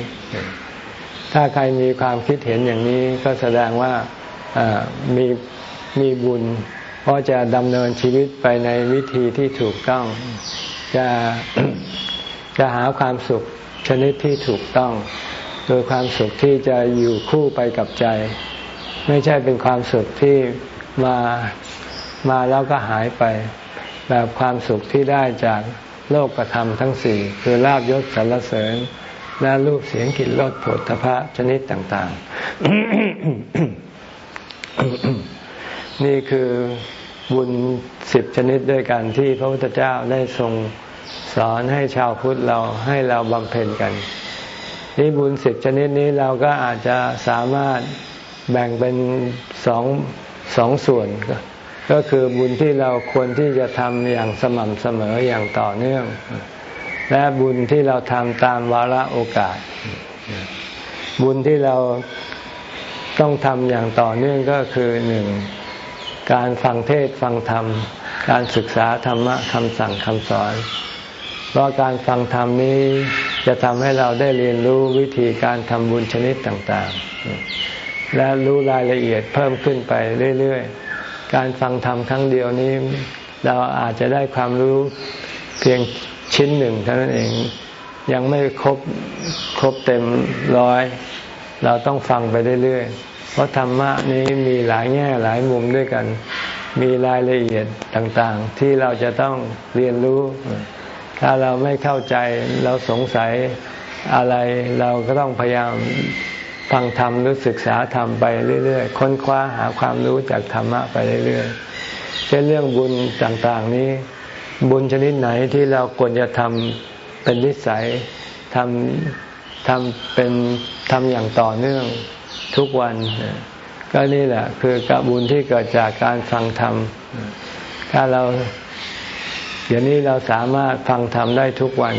ถ้าใครมีความคิดเห็นอย่างนี้ก็แสดงว่ามีมีบุญ เพราะจะดำเนินชีวิตไปในวิธีที่ถูกต้อง จะจะหาความสุข ชนิดที่ถูกต้อง คือความสุขที่จะอยู่คู่ไปกับใจ ไม่ใช่เป็นความสุขที่มามาแล้วก็หายไป แบบความสุขที่ได้จากโลกธรรมทั้งสี่คือลาบยศสรรเสริญและรูปเสียงกลิ่นรสผลพระชนิดต่าง ๆ นี่คือบุญสิบชนิดด้วยกันที่พระพุทธเจ้าได้ทรง สอนให้ชาวพุทธเราให้เราบำเพ็ญกัน นี่บุญสิบชนิดนี้เราก็อาจจะสามารถแบ่งเป็นสองสองส่วน ก็คือบุญที่เราควรที่จะทำอย่างสม่ำเสมออย่างต่อเนื่อง และบุญที่เราทำตามวาระโอกาส บุญที่เราต้องทำอย่างต่อเนื่องก็คือหนึ่งการฟังเทศฟังธรรม การศึกษาธรรมะคำสั่งคำสอน เพราะการฟังธรรมนี้จะทำให้เราได้เรียนรู้วิธีการทำบุญชนิดต่างๆ และรู้รายละเอียดเพิ่มขึ้นไปเรื่อยๆ การฟังธรรมครั้งเดียวนี้ เราอาจจะได้ความรู้เพียงชิ้นหนึ่งเท่านั้นเองยังไม่ครบครบเต็มร้อย เราต้องฟังไปเรื่อยๆ เพราะธรรมะนี้มีหลายแง่หลายมุมด้วยกัน มีรายละเอียดต่างๆ ที่เราจะต้องเรียนรู้ ถ้าเราไม่เข้าใจเราสงสัยอะไรเราก็ต้องพยายามฟังธรรมหรือศึกษาธรรมไปเรื่อยๆ ค้นคว้าหาความรู้จากธรรมะไปเรื่อยๆ เช่นเรื่องบุญต่างๆนี้ บุญชนิดไหนที่เราควรจะทำเป็นนิสัยทำทำเป็นทำอย่างต่อเนื่องทุกวัน ก็นี่แหละคือกบุญที่เกิดจากการฟังธรรม ถ้าเรา เดี๋ยวนี้เราสามารถฟังธรรมได้ทุกวัน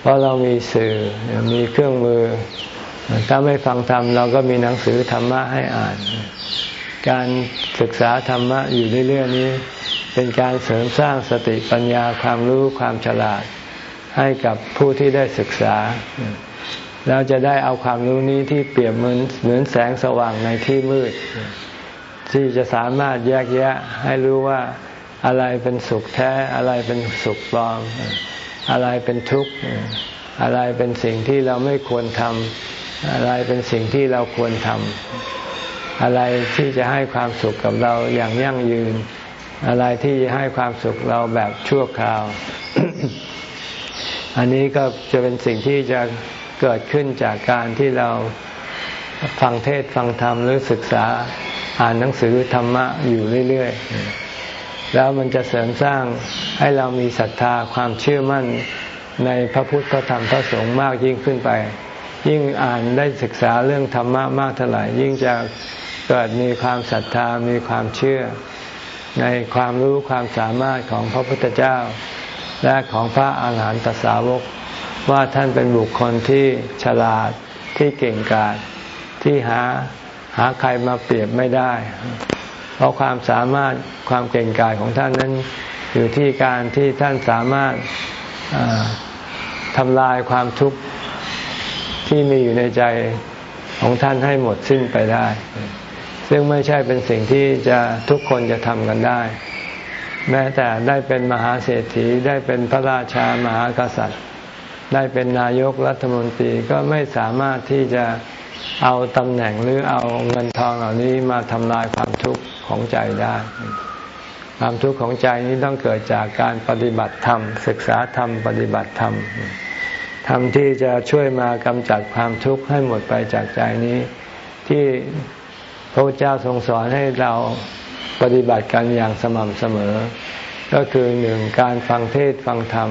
เพราะเรามีสื่อมีเครื่องมือ ถ้าไม่ฟังธรรมเราก็มีหนังสือธรรมะให้อ่าน การศึกษาธรรมะอยู่เรื่อยๆนี้ เป็นการเสริมสร้างสติปัญญาความรู้ความฉลาดให้กับผู้ที่ได้ศึกษาเราจะได้เอาความรู้นี้ที่เปรียบเหมือนเหมือนแสงสว่างในที่มืด ที่จะสามารถแยกแยะให้รู้ว่า อะไรเป็นสุขแท้ อะไรเป็นสุขปลอม อะไรเป็นทุกข์ อะไรเป็นสิ่งที่เราไม่ควรทำอะไรเป็นสิ่งที่เราควรทำอะไรที่จะให้ความสุขกับเราอย่างยั่งยืน อะไรที่จะให้ความสุขเราแบบชั่วคราว อันนี้ก็จะเป็นสิ่งที่จะเกิดขึ้นจากการที่เราฟังเทศฟังธรรมหรือศึกษาอ่านหนังสือธรรมะอยู่เรื่อย ๆ แล้วมันจะเสริมสร้างให้เรามีศรัทธาความเชื่อมั่นในพระพุทธพระธรรมพระสงฆ์มากยิ่งขึ้นไป ยิ่งอ่านได้ศึกษาเรื่องธรรมะมากเท่าไหร่ยิ่งจะเกิดมีความศรัทธามีความเชื่อ ในความรู้ความสามารถของพระพุทธเจ้า และของพระอาหารหันตสาวก ว่าท่านเป็นบุคคลที่ฉลาดที่เก่งกาจที่หาหาใครมาเปรียบไม่ได้ เพราะความสามารถความเก่งกาจของท่านนั้น อยู่ที่การที่ท่านสามารถทำลายความทุกข์ที่มีอยู่ในใจของท่านให้หมดสิ้นไปได้ ซึ่งไม่ใช่เป็นสิ่งที่จะทุกคนจะทำกันได้ แม้แต่ได้เป็นมหาเศรษฐีได้เป็นพระราชามหากษัตริย์ ได้เป็นนายกรัฐมนตรีก็ไม่สามารถที่จะ เอาตำแหน่งหรือเอาเงินทองเหล่านี้มาทำลายความทุกข์ของใจได้ ความทุกข์ของใจนี้ต้องเกิดจากการปฏิบัติธรรม ศึกษาธรรม ปฏิบัติธรรมธรรมที่จะช่วยมากำจัดความทุกข์ให้หมดไปจากใจนี้ ที่พระเจ้าทรงสอนให้เราปฏิบัติกันอย่างสม่ำเสมอ ก็คือหนึ่งการฟังเทศฟังธรรม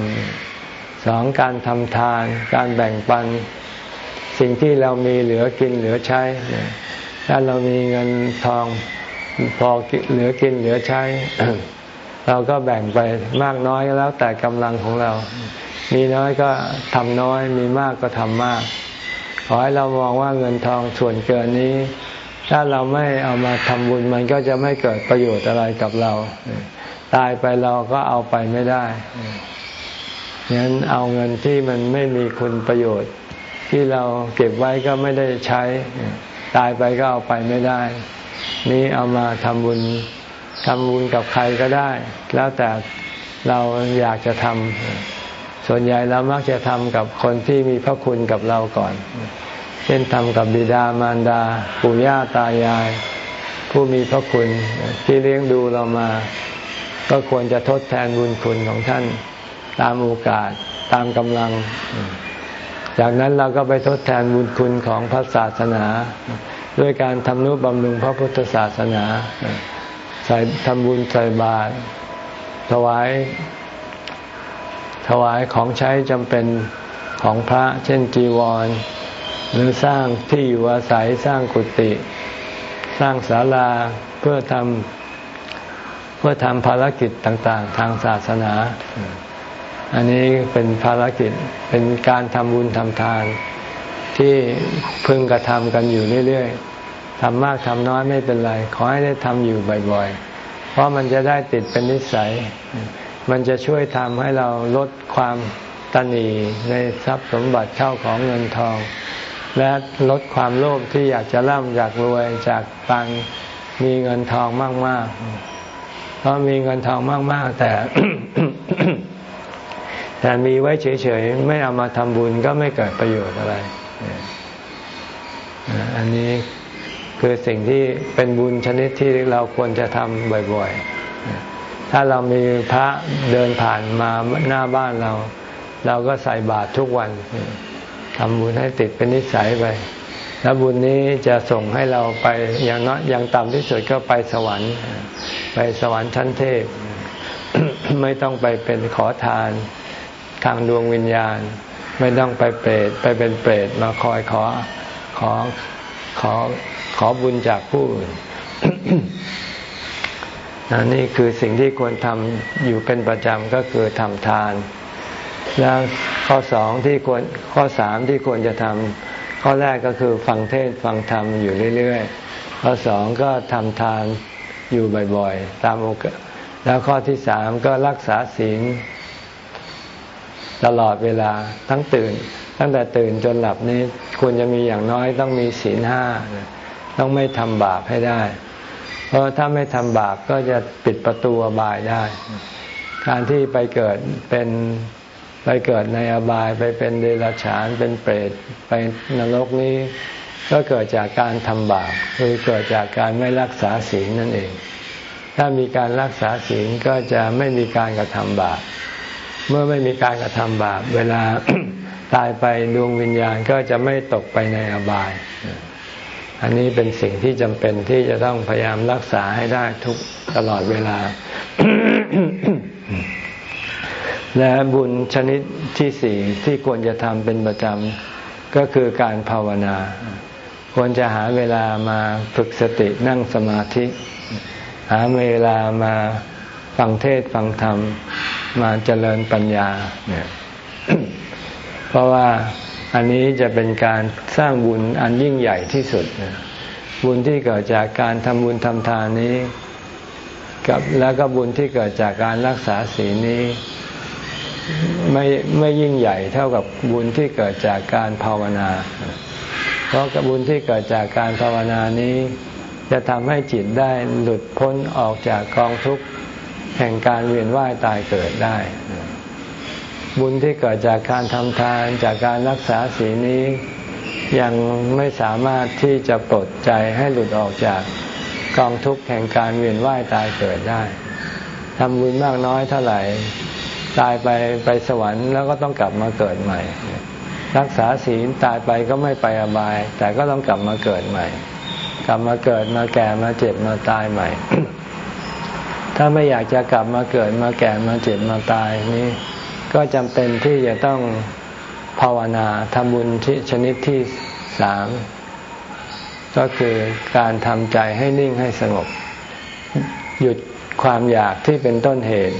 สองการทำทาน การแบ่งปัน สิ่งที่เรามีเหลือกินเหลือใช้ ถ้าเรามีเงินทองพอเหลือกินเหลือใช้ เราก็แบ่งไปมากน้อยแล้วแต่กำลังของเรา มีน้อยก็ทำน้อย มีมากก็ทำมาก ขอให้เรามองว่าเงินทองส่วนเกินนี้ ถ้าเราไม่เอามาทำบุญมันก็จะไม่เกิดประโยชน์อะไรกับเรา ตายไปเราก็เอาไปไม่ได้งั้นเอาเงินที่มันไม่มีคุณประโยชน์ ที่เราเก็บไว้ก็ไม่ได้ใช้ ตายไปก็เอาไปไม่ได้ นี้เอามาทำบุญทำบุญกับใครก็ได้ แล้วแต่เราอยากจะทำส่วนใหญ่เรามักจะทำกับคนที่มีพระคุณกับเราก่อน เช่นทำกับบิดามารดา ปู่ย่าตายาย ผู้มีพระคุณที่เลี้ยงดูเรามา ก็ควรจะทดแทนบุญคุณของท่านตามโอกาสตามกำลัง จากนั้นเราก็ไปทดแทนบุญคุณของพระศาสนา ด้วยการทำนุบำรุงพระพุทธศาสนา ใส่ทำบุญใส่บาตรถวาย ถวายของใช้จำเป็นของพระเช่นจีวร หรือสร้างที่อยู่อาศัยสร้างกุฏิสร้างศาลาเพื่อทำเพื่อทำภารกิจต่าง ๆ ทางศาสนา อันนี้เป็นภารกิจเป็นการทำบุญทำทาน ที่พึงกระทำกันอยู่เรื่อยๆทำมากทำน้อยไม่เป็นไร ขอให้ได้ทำอยู่บ่อยๆ เพราะมันจะได้ติดเป็นนิสัย มันจะช่วยทำให้เราลดความตันีในทรัพย์สมบัติเข้าของเงินทอง และลดความโลภที่อยากจะร่ำอยากรวยจากการมีเงินทองมากๆเพราะมีเงินทองมาก ๆ แต่ แต่มีไว้เฉยๆไม่เอามาทำบุญก็ไม่เกิดประโยชน์อะไร อันนี้คือสิ่งที่เป็นบุญชนิดที่เราควรจะทำบ่อยๆ ถ้าเรามีพระเดินผ่านมาหน้าบ้านเรา เราก็ใส่บาตรทุกวันทำบุญให้ติดเป็นนิสัยไปแล้วบุญนี้จะส่งให้เราไปอย่างน้อยอย่างต่ำที่สุดก็ไปสวรรค์ ไปสวรรค์ชั้นเทพ ไม่ต้องไปเป็นขอทาน ทางดวงวิญญาณ ไม่ต้องไปเปรตไปเป็นเปรตมาคอยขอขอขอขอบุญจากผู้อื่นนี่คือสิ่งที่ควรทำอยู่เป็นประจำก็คือทำทาน แล้วข้อสองที่ควรข้อสามที่ควรจะทำข้อแรกก็คือฟังเทศฟังธรรมอยู่เรื่อยๆข้อสองก็ทำทานอยู่บ่อยๆ ตามโอกาสแล้วข้อที่สามก็รักษาศีล ตลอดเวลาทั้งตื่น ตั้งแต่ตื่นจนหลับนี้ควรจะมีอย่างน้อยต้องมีศีลห้าต้องไม่ทำบาปให้ได้ เพราะถ้าไม่ทำบาปก็จะปิดประตูอบายได้ การที่ไปเกิดเป็นไปเกิดในอบายไปเป็นเดรัจฉานเป็นเปรตไปนรกนี้ ก็เกิดจากการทำบาปคือเกิดจากการไม่รักษาศีลนั่นเอง ถ้ามีการรักษาศีลก็จะไม่มีการกระทำบาป เมื่อไม่มีการกระทำบาป เวลาตายไปดวงวิญญาณก็จะไม่ตกไปในอบาย อันนี้เป็นสิ่งที่จำเป็นที่จะต้องพยายามรักษาให้ได้ทุกตลอดเวลา และบุญชนิดที่สี่ที่ควรจะทำเป็นประจำก็คือการภาวนา ควรจะหาเวลามาฝึกสตินั่งสมาธิ หาเวลามาฟังเทศฟังธรรม มาเจริญปัญญาเนี่ยเพราะว่าอันนี้จะเป็นการสร้างบุญอันยิ่งใหญ่ที่สุด บุญที่เกิดจากการทำบุญทำทานนี้ กับแล้วก็บุญที่เกิดจากการรักษาศีลนี้ ไม่ไม่ยิ่งใหญ่เท่ากับบุญที่เกิดจากการภาวนา เพราะกบุญที่เกิดจากการภาวนานี้ จะทำให้จิตได้หลุดพ้นออกจากกองทุกข์ แห่งการเวียนว่ายตายเกิดได้ บุญที่เกิดจากการทำทานจากการรักษาศีลนี้ ยังไม่สามารถที่จะปลดใจให้หลุดออกจากกองทุกข์แห่งการเวียนว่ายตายเกิดได้ทำบุญมากน้อยเท่าไหร่ตายไปไปสวรรค์แล้วก็ต้องกลับมาเกิดใหม่ รักษาศีลตายไปก็ไม่ไปอบาย แต่ก็ต้องกลับมาเกิดใหม่ กลับมาเกิดมาแก่มาเจ็บมาตายใหม่ ถ้าไม่อยากจะกลับมาเกิดมาแก่มาเจ็บมาตายนี้ ก็จำเป็นที่จะต้องภาวนาทำบุญชนิดที่สามก็คือการทำใจให้นิ่งให้สงบ หยุดความอยากที่เป็นต้นเหตุ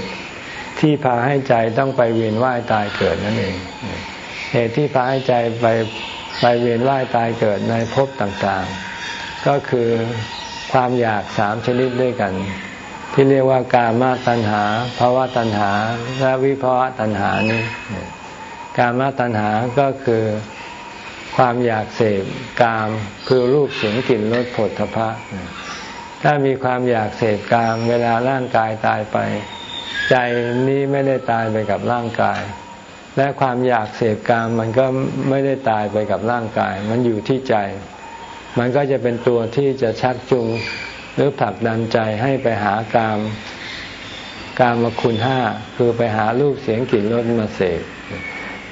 ที่พาให้ใจต้องไปเวียนว่ายตายเกิดนั่นเอง เหตุที่พาให้ใจไปไปเวียนว่ายตายเกิดในภพต่างๆ ก็คือความอยากสามชนิดด้วยกัน ที่เรียกว่ากามาตัณหาภาวะตัณหา และวิภาวะตัณหานี้กามาตัณหาก็คือความอยากเสพกามคือรูปเสียงกลิ่นรสผลทพะ ถ้ามีความอยากเสพกาม เวลาร่างกายตายไป ใจนี้ไม่ได้ตายไปกับร่างกาย และความอยากเสพกามมันก็ไม่ได้ตายไปกับร่างกาย มันอยู่ที่ใจ มันก็จะเป็นตัวที่จะชักจูง หรือผลักดันใจให้ไปหากามกามคุณห้าคือไปหารูปเสียงกลิ่นรสมาเสพ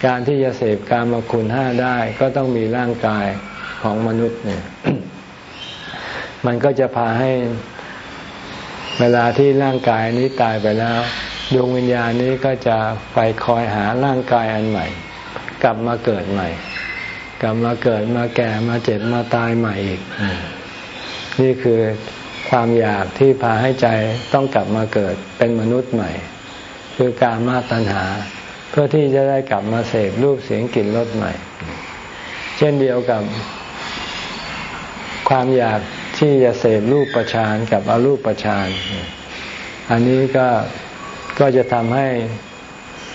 การที่จะเสพกามคุณห้าได้ก็ต้องมีร่างกายของมนุษย์เนี่ย มันก็จะพาให้เวลาที่ร่างกายนี้ตายไปแล้วดวงวิญญาณนี้ก็จะไปคอยหาร่างกายอันใหม่ กลับมาเกิดใหม่ กลับมาเกิดมาแก่มาเจ็บมาตายใหม่อีก นี่คือ ความอยากที่พาให้ใจต้องกลับมาเกิดเป็นมนุษย์ใหม่ คือการมาตัณหา เพื่อที่จะได้กลับมาเสพรูปเสียงกลิ่นรสใหม่ เช่นเดียวกับ ความอยากที่จะเสพรูปประชานกับอรูปประชานอันนี้ก็ก็จะทำให้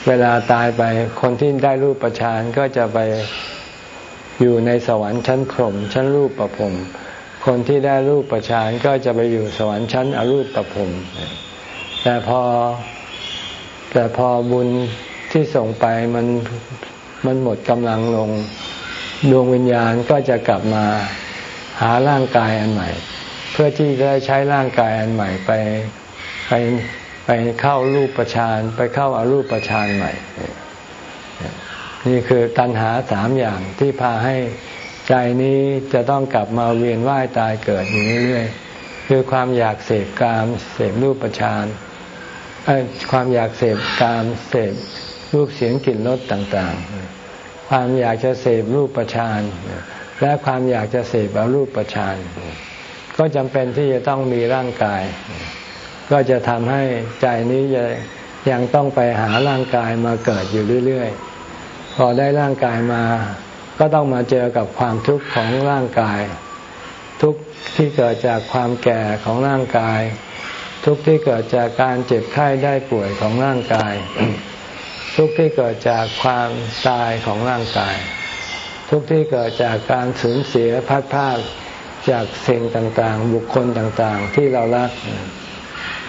เวลาตายไป คนที่ได้รูปประชานก็จะไปอยู่ในสวรรค์ชั้นพรหมชั้นรูปประพรม คนที่ได้รูปประชานก็จะไปอยู่สวรรค์ชั้นอรูปประพรมแต่พอแต่พอบุญที่ส่งไปมันมันหมดกำลังลง ดวงวิญญาณก็จะกลับมาหาร่างกายอันใหม่ เพื่อที่จะใช้ร่างกายอันใหม่ไปไปไปเข้ารูปประชานไปเข้าอารูปประชานใหม่ นี่คือตัณหาสามอย่างที่พาให้ ใจนี้จะต้องกลับมาเวียนว่ายตายเกิดอยู่เรื่อยๆคือความอยากเสพกามเสพรูปประชานความอยากเสพกามเสพรูปเสียงกลิ่นรสต่างๆ ความอยากจะเสพรูปประชานและความอยากจะเสพอรูปประชานก็จำเป็นที่จะต้องมีร่างกาย ก็จะทำให้ใจนี้ยังต้องไปหาร่างกายมาเกิดอยู่เรื่อยๆ พอได้ร่างกายมา ก็ต้องมาเจอกับความทุกข์ของร่างกาย ทุกข์ที่เกิดจากความแก่ของร่างกาย ทุกข์ที่เกิดจากการเจ็บไข้ได้ป่วยของร่างกาย ทุกข์ที่เกิดจากความตายของร่างกาย ทุกข์ที่เกิดจากการสูญเสียพัดพากจากสิ่งต่างๆ บุคคลต่างๆ ที่เรารัก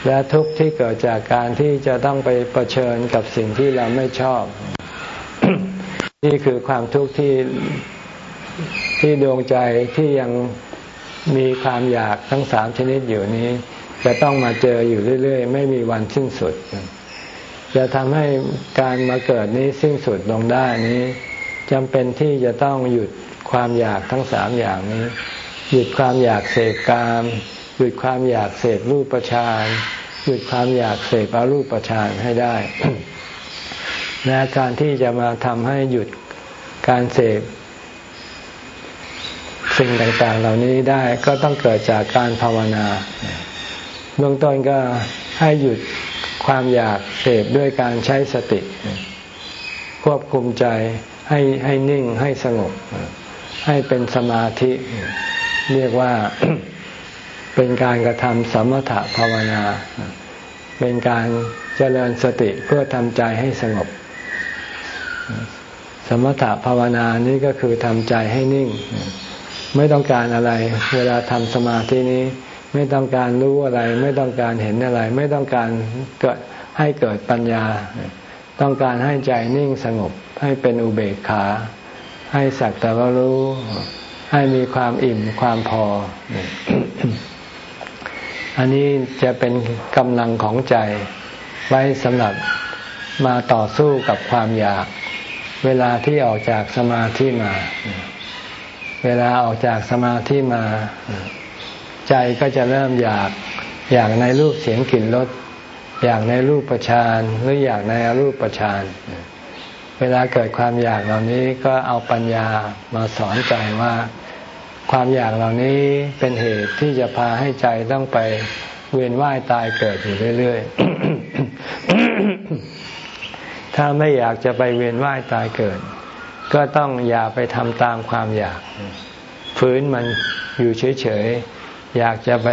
และทุกข์ที่เกิดจากการที่จะต้องไปเผชิญกับสิ่งที่เราไม่ชอบ นี่คือความทุกข์ที่ที่ดวงใจที่ยังมีความอยากทั้งสามชนิดอยู่นี้ จะต้องมาเจออยู่เรื่อยๆ ไม่มีวันสิ้นสุด จะทำให้การมาเกิดนี้สิ้นสุดลงได้นี้จำเป็นที่จะต้องหยุดความอยากทั้งสามอย่างนี้ หยุดความอยากเสพกาม หยุดความอยากเสพรูปประชานหยุดความอยากเสพอรูปประชานให้ได้ และการที่จะมาทำให้หยุดการเสพสิ่งต่างๆ เหล่านี้ได้ก็ต้องเกิดจากการภาวนา เบื้องต้นก็ให้หยุดความอยากเสพด้วยการใช้สติ ควบคุมใจให้ให้นิ่งให้สงบ ให้เป็นสมาธิ เรียกว่าเป็นการกระทำสมถภาวนา เป็นการเจริญสติเพื่อทำใจให้สงบ สมถะภาวนานี้ก็คือทำใจให้นิ่ง ไม่ต้องการอะไร เวลาทำสมาธินี้ ไม่ต้องการรู้อะไร ไม่ต้องการเห็นอะไร ไม่ต้องการเกิดให้เกิดปัญญา ต้องการให้ใจนิ่งสงบ ให้เป็นอุเบกขา ให้สักแต่ว่ารู้ ให้มีความอิ่มความพอ อันนี้จะเป็นกำลังของใจไว้สำหรับมาต่อสู้กับความอยาก เวลาที่ออกจากสมาธิมา เวลาออกจากสมาธิมา ใจก็จะเริ่มอยากอยากในรูปเสียงกลิ่นรสอยากในรูปประชานหรืออยากในอรูปประชานเวลาเกิดความอยากเหล่านี้ก็เอาปัญญามาสอนใจว่า ความอยากเหล่านี้เป็นเหตุที่จะพาให้ใจต้องไปเวียนว่ายตายเกิดอยู่เรื่อยๆ ถ้าไม่อยากจะไปเวียนว่ายตายเกิด ก็ต้องอย่าไปทำตามความอยาก ฝืนมันอยู่เฉยๆ อยากจะไป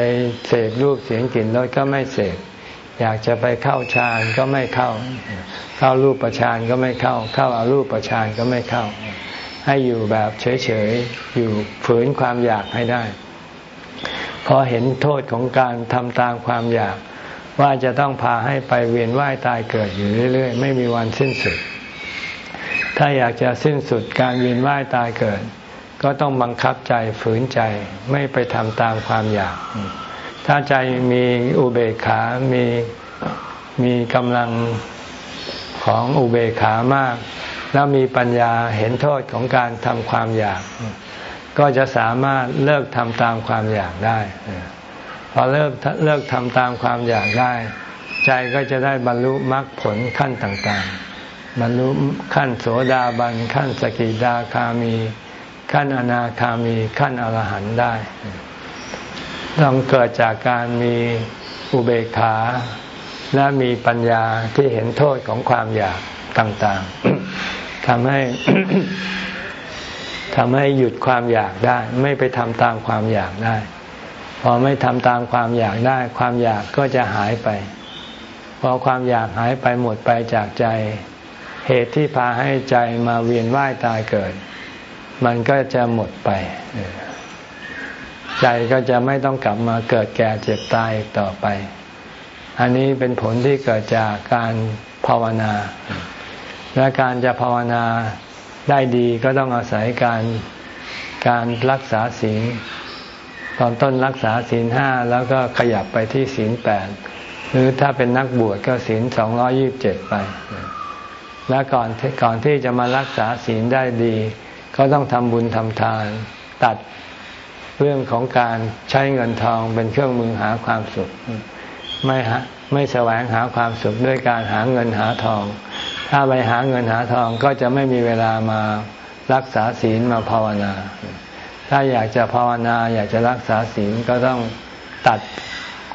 เสพรูปเสียงกลิ่นรสก็ไม่เสพอยากจะไปเข้าฌานก็ไม่เข้า เข้ารูปประฌานก็ไม่เข้า เข้าอารูปประฌานก็ไม่เข้า ให้อยู่แบบเฉยๆ อยู่ฝืนความอยากให้ได้ พอเห็นโทษของการทำตามความอยาก ว่าจะต้องพาให้ไปเวียนว่ายตายเกิดอยู่เรื่อย ๆ ไม่มีวันสิ้นสุด ถ้าอยากจะสิ้นสุดการเวียนว่ายตายเกิด ก็ต้องบังคับใจฝืนใจไม่ไปทำตามความอยาก ถ้าใจมีอุเบกขา มีมีกำลังของอุเบกขามาก แล้วมีปัญญาเห็นโทษของการทำความอยาก ก็จะสามารถเลิกทำตามความอยากได้ อเลิกเลิกทำตามความอยากได้ ใจก็จะได้บรรลุมรรคผลขั้นต่างๆ บรรลุขั้นโสดาบันขั้นสกิดาคามี ขั้นอนาคามีขั้นอรหันต์ได้ต้องเกิดจากการมีอุเบกขา และมีปัญญาที่เห็นโทษของความอยากต่างๆทำให้ทำให้หยุดความอยากได้ ไม่ไปทำตามความอยากได้ พอไม่ทำตามความอยากได้ ความอยากก็จะหายไป พอความอยากหายไปหมดไปจากใจ เหตุที่พาให้ใจมาเวียนว่ายตายเกิด มันก็จะหมดไป ใจก็จะไม่ต้องกลับมาเกิดแก่เจ็บตายต่อไป อันนี้เป็นผลที่เกิดจากการภาวนา และการจะภาวนาได้ดีก็ต้องอาศัยการการรักษาศีล ตอนต้นรักษาศีลห้าแล้วก็ขยับไปที่ศีลแปดหรือถ้าเป็นนักบวชก็ศีลสองร้อยี่บเจ็ดไป และก่อนก่อนที่จะมารักษาศีลได้ดี ก็ต้องทำบุญทำทาน ตัดเรื่องของการใช้เงินทองเป็นเครื่องมือหาความสุข ไม่ฮะไม่แสวงหาความสุขด้วยการหาเงินหาทอง ถ้าไปหาเงินหาทองก็จะไม่มีเวลามารักษาศีลมาภาวนา ถ้าอยากจะภาวนาอยากจะรักษาศีลก็ต้องตัด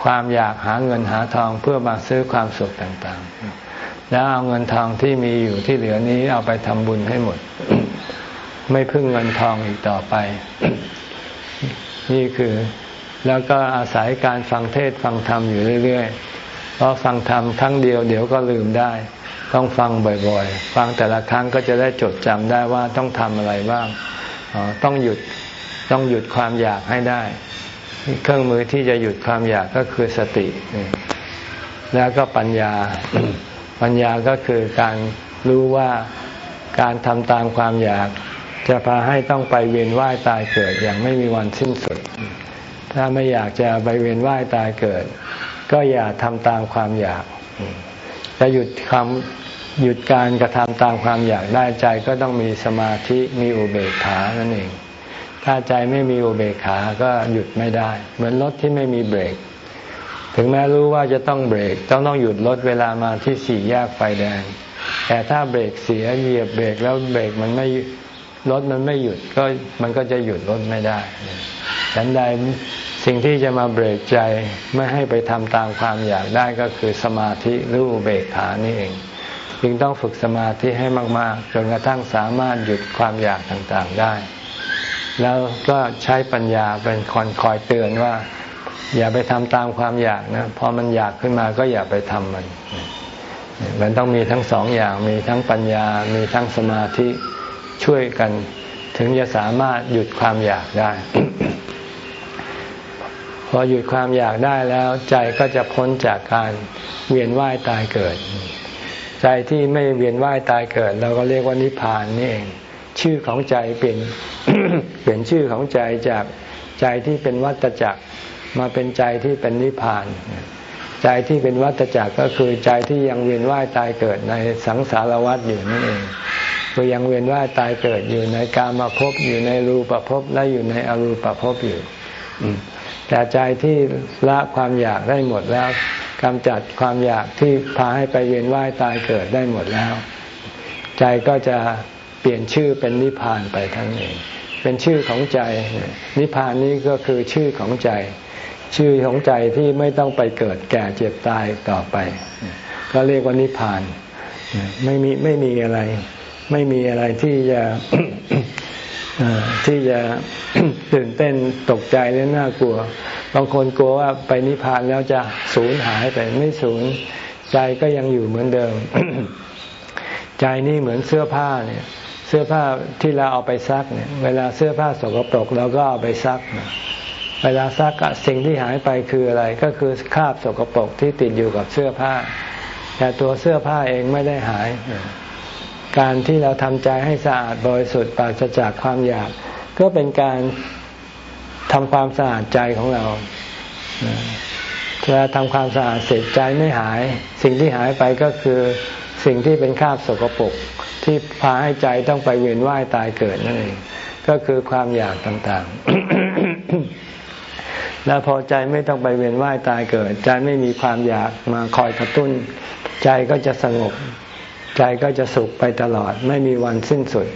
ความอยากหาเงินหาทองเพื่อมาซื้อความสุขต่างๆ แล้วเอาเงินทองที่มีอยู่ที่เหลือนี้เอาไปทำบุญให้หมด ไม่พึ่งเงินทองอีกต่อไป นี่คือแล้วก็อาศัยการฟังเทศฟังธรรมอยู่เรื่อยๆ เพราะฟังธรรมครั้งเดียวเดี๋ยวก็ลืมได้ ต้องฟังบ่อยๆ ฟังแต่ละครั้งก็จะได้จดจำได้ว่าต้องทำอะไรบ้าง ต้องหยุด ต้องหยุดความอยากให้ได้ เครื่องมือที่จะหยุดความอยากก็คือสติ แล้วก็ปัญญา ปัญญาก็คือการรู้ว่าการทำตามความอยาก จะพาให้ต้องไปเวียนว่ายตายเกิดอย่างไม่มีวันสิ้นสุด ถ้าไม่อยากจะไปเวียนว่ายตายเกิด ก็อย่าทำตามความอยาก จะหยุดความหยุดการกระทำตามความอยากได้ใจก็ต้องมีสมาธิมีอุเบกขานั่นเอง ถ้าใจไม่มีอุเบกขาก็หยุดไม่ได้ เหมือนรถที่ไม่มีเบรก ถึงแม้รู้ว่าจะต้องเบรก ต้องต้องหยุดรถเวลามาที่สี่แยกไฟแดง แต่ถ้าเบรกเสียเหยียบเบรกแล้วเบรกมันไม่รถมันไม่หยุดก็มันก็จะหยุดรถไม่ได้ฉันใดสิ่งที่จะมาเบรกใจไม่ให้ไปทำตามความอยากได้ก็คือสมาธิหรืออุเบกขานี่เองจึงต้องฝึกสมาธิให้มาก ๆ จนกระทั่งสามารถหยุดความอยากต่างๆได้ แล้วก็ใช้ปัญญาเป็นคอนคอยเตือนว่า อย่าไปทำตามความอยากนะพอมันอยากขึ้นมาก็อย่าไปทำมันมันต้องมีทั้งสองอย่างมีทั้งปัญญา มีทั้งสมาธิช่วยกัน ถึงจะสามารถหยุดความอยากได้ พอหยุดความอยากได้แล้ว ใจก็จะพ้นจากการเวียนว่ายตายเกิด ใจที่ไม่เวียนว่ายตายเกิด เราก็เรียกว่านิพพานนี่เอง ชื่อของใจเปลี่ยนเปลี่ยนชื่อของใจจากใจที่เป็นวัฏจักรมาเป็นใจที่เป็นนิพพาน ใจที่เป็นวัฏจักรก็คือใจที่ยังเวียนว่ายตายเกิดในสังสารวัฏอยู่นั่นเองคือยังเวียนว่ายตายเกิดอยู่ในกามาภพอยู่ในรูปภพและอยู่ในอรูปภพอยู่แต่ใจที่ละความอยากได้หมดแล้วกำจัดความอยากที่พาให้ไปเวียนว่ายตายเกิดได้หมดแล้ว ใจก็จะ เปลี่ยนชื่อเป็นนิพพานไปทั้งเอง เป็นชื่อของใจ นิพพานนี้ก็คือชื่อของใจ ชื่อของใจที่ไม่ต้องไปเกิดแก่เจ็บตายต่อไป ก็เรียกว่านิพพาน ไม่มีไม่มีอะไร ไม่มีอะไรที่จะที่จะตื่นเต้นตกใจหรือน่ากลัว บางคนกลัวว่าไปนิพพานแล้วจะสูญหายไปไม่สูญใจก็ยังอยู่เหมือนเดิม ใจนี่เหมือนเสื้อผ้าเนี่ย สื้อผ้าที่เราเอาไปซักเนี่ย เวลาเสื้อผ้าสกปรกเราก็เอาไปซัก เวลาซักสิ่งที่หายไปคืออะไร ก็คือคราบสกปรกที่ติดอยู่กับเสื้อผ้า แต่ตัวเสื้อผ้าเองไม่ได้หาย การที่เราทำใจให้สะอาดบริสุทธิ์ปราศจากความอยาก ก็เป็นการทำความสะอาดใจของเราเวลาทำความสะอาดเสร็จใจไม่หาย สิ่งที่หายไปก็คือสิ่งที่เป็นคราบสกปรก ที่พาให้ใจต้องไปเวียนว่ายตายเกิดนั่นเองก็คือความอยากต่างๆ แล้วพอใจไม่ต้องไปเวียนว่ายตายเกิด ใจไม่มีความอยากมาคอยกระตุ้น ใจก็จะสงบ ใจก็จะสุขไปตลอด ไม่มีวันสิ้นสุด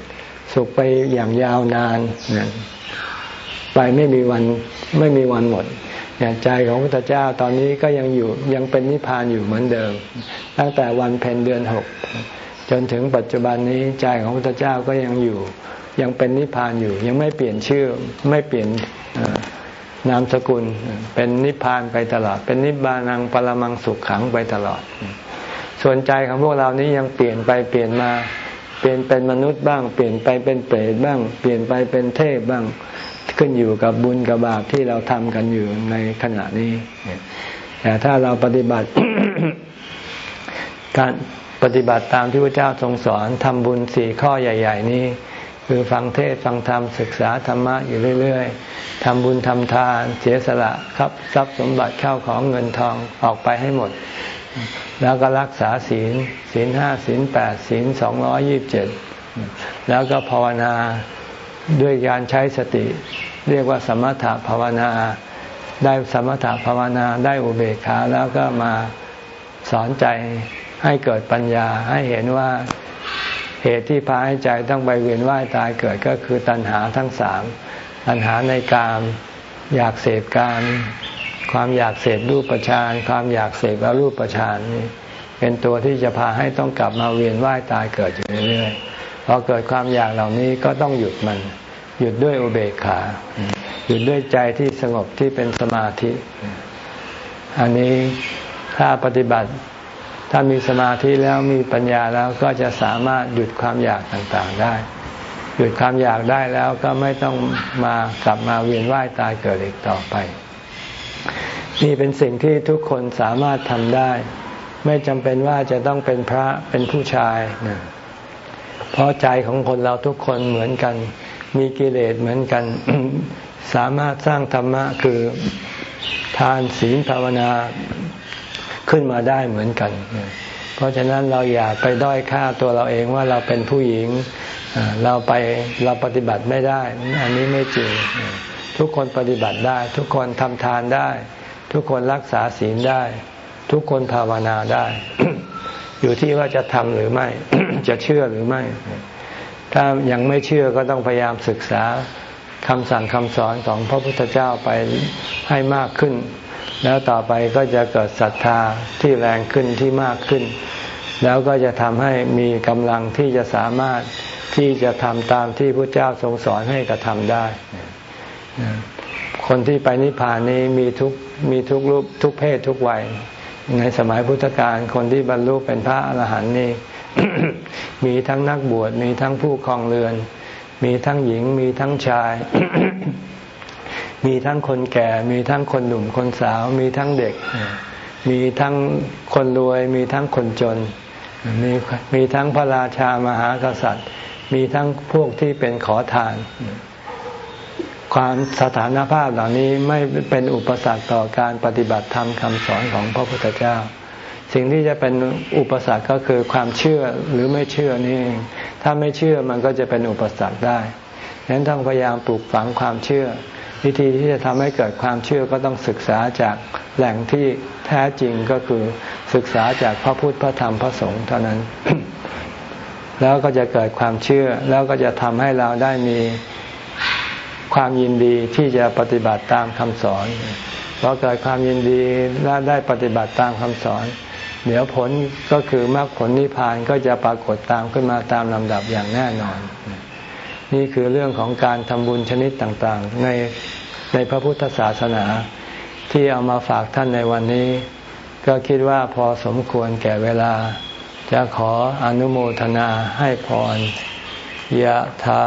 สุขไปอย่างยาวนานไปไม่มีวันไม่มีวันหมดอย่างใจของพระพุทธเจ้าตอนนี้ก็ยังอยู่ยังเป็นนิพพานอยู่เหมือนเดิม ตั้งแต่วันเพ็ญเดือนหก จนถึงปัจจุบันนี้ใจของพระพุทธเจ้าก็ยังอยู่ ยังเป็นนิพพานอยู่ ยังไม่เปลี่ยนชื่อไม่เปลี่ยนนามสกุล เป็นนิพพานไปตลอด เป็นนิบานังปรมังสุขขังไปตลอด ส่วนใจของพวกเรานี้ยังเปลี่ยนไปเปลี่ยนมาเปลี่ยนเป็นมนุษย์บ้าง เปลี่ยนไปเป็นเปรตบ้าง เปลี่ยนไปเป็นเทพบ้าง ขึ้นอยู่กับบุญกับบาปที่เราทำกันอยู่ในขณะนี้แต่ถ้าเราปฏิบัติ การ ฏิบัติตามที่พระเจ้าทรงสอนทำบุญสี่ข้อใหญ่ ๆ นี้ คือฟังเทศฟังธรรมศึกษาธรรมะอยู่เรื่อยๆทำบุญทำทาน เสียสละครับทรัพย์สมบัติเข้าของเงินทองออกไปให้หมด แล้วก็รักษาศีลศีลห้าศีลแปดศีลสองร้อยี่บเจ็ดแล้วก็ภาวนาด้วยการใช้สติ เรียกว่าสมถะภาวนา ได้สมถะภาวนาได้อุเบกขาแล้วก็มาสอนใจ ให้เกิดปัญญาให้เห็นว่าเหตุที่พาให้ใจต้องไปเวียนว่ายตายเกิดก็คือตัณหาทั้งสามตัณหาในกาม อยากเสพกาม ความอยากเสพรูปประชานความอยากเสพอรูปประชานนี่เป็นตัวที่จะพาให้ต้องกลับมาเวียนว่ายตายเกิดอยู่เรื่อยๆพอเกิดความอยากเหล่านี้ก็ต้องหยุดมัน หยุดด้วยอุเบกขา หยุดด้วยใจที่สงบที่เป็นสมาธิ อันนี้ถ้าปฏิบัติ ถ้ามีสมาธิแล้วมีปัญญาแล้วก็จะสามารถหยุดความอยากต่างๆได้ หยุดความอยากได้แล้วก็ไม่ต้องมากลับมาเวียนว่ายตายเกิดอีกต่อไป นี่เป็นสิ่งที่ทุกคนสามารถทำได้ ไม่จำเป็นว่าจะต้องเป็นพระเป็นผู้ชายนะเพราะใจของคนเราทุกคนเหมือนกัน มีกิเลสเหมือนกัน สามารถสร้างธรรมะคือทานศีลภาวนา ขึ้นมาได้เหมือนกัน เพราะฉะนั้นเราอย่าไปด้อยค่าตัวเราเองว่าเราเป็นผู้หญิง เราไปเราปฏิบัติไม่ได้ อันนี้ไม่จริง ทุกคนปฏิบัติได้ ทุกคนทำทานได้ ทุกคนรักษาศีลได้ ทุกคนภาวนาได้ อยู่ที่ว่าจะทำหรือไม่ จะเชื่อหรือไม่ ถ้ายังไม่เชื่อก็ต้องพยายามศึกษาคำสั่งคำสอนของพระพุทธเจ้าไปให้มากขึ้น แล้วต่อไปก็จะเกิดศรัทธาที่แรงขึ้นที่มากขึ้น แล้วก็จะทำให้มีกำลังที่จะสามารถที่จะทำตามที่พระเจ้าทรงสอนให้กระทำได้ คนที่ไปนิพพานนี้มีทุกมีทุกรูปทุกเพศทุกวัย ในสมัยพุทธกาลคนที่บรรลุเป็นพระอรหันต์นี่มีทั้งนักบวชมีทั้งผู้ครองเรือน มีทั้งหญิงมีทั้งชาย มีทั้งคนแก่ มีทั้งคนหนุ่มคนสาว มีทั้งเด็ก มีทั้งคนรวย มีทั้งคนจน มีมีทั้งพระราชามหากษัตริย์ มีทั้งพวกที่เป็นขอทาน ความสถานภาพเหล่านี้ไม่เป็นอุปสรรคต่อการปฏิบัติธรรมคำสอนของพระพุทธเจ้าสิ่งที่จะเป็นอุปสรรคก็คือความเชื่อหรือไม่เชื่อนี่เองถ้าไม่เชื่อมันก็จะเป็นอุปสรรคได้ดังนั้นต้องพยายามปลูกฝังความเชื่อ วิธีที่จะทำให้เกิดความเชื่อก็ต้องศึกษาจากแหล่งที่แท้จริงก็คือศึกษาจากพระพุทธพระธรรมพระสงฆ์เท่านั้น แล้วก็จะเกิดความเชื่อ แล้วก็จะทำให้เราได้มีความยินดีที่จะปฏิบัติตามคำสอนพอเกิดความยินดีและได้ปฏิบัติตามคำสอน เดี๋ยวผลก็คือมรรคผลนิพพานก็จะปรากฏตามขึ้นมาตามลำดับอย่างแน่นอน นี่คือเรื่องของการทำบุญชนิดต่างๆ ในในพระพุทธศาสนา ที่เอามาฝากท่านในวันนี้ ก็คิดว่าพอสมควรแก่เวลา จะขออนุโมทนาให้พรยะถา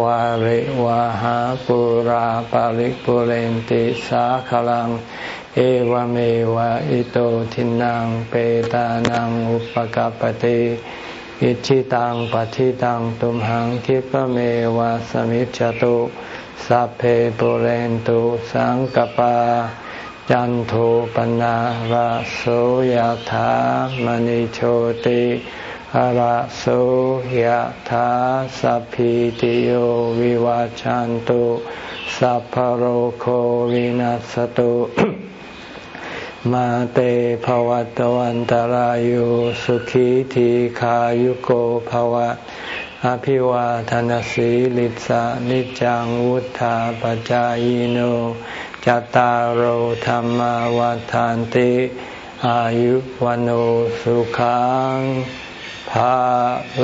วาริวาหาปุราปาริกปุเรนติสาขลัง เอวเมวะอิโตทินังเปตานังอุปกปติ อิชิตังปฏิตังตุมหังคิปเมวะสมิจจตุสัพเพปุเรนตุสังกปา จันโทปนะระโสยธามณิโชติระโสยธาสัพพิติโยวิวาจันตุสัพพโรโควินัสตุ มาเตภวัตวันตารโยสุขีทีขายุโกภวะ อภิวาทนสีลิสานิจังวุธาปจายโนจตารโหธรรมวาทานติ อายุวันโอสุขังภา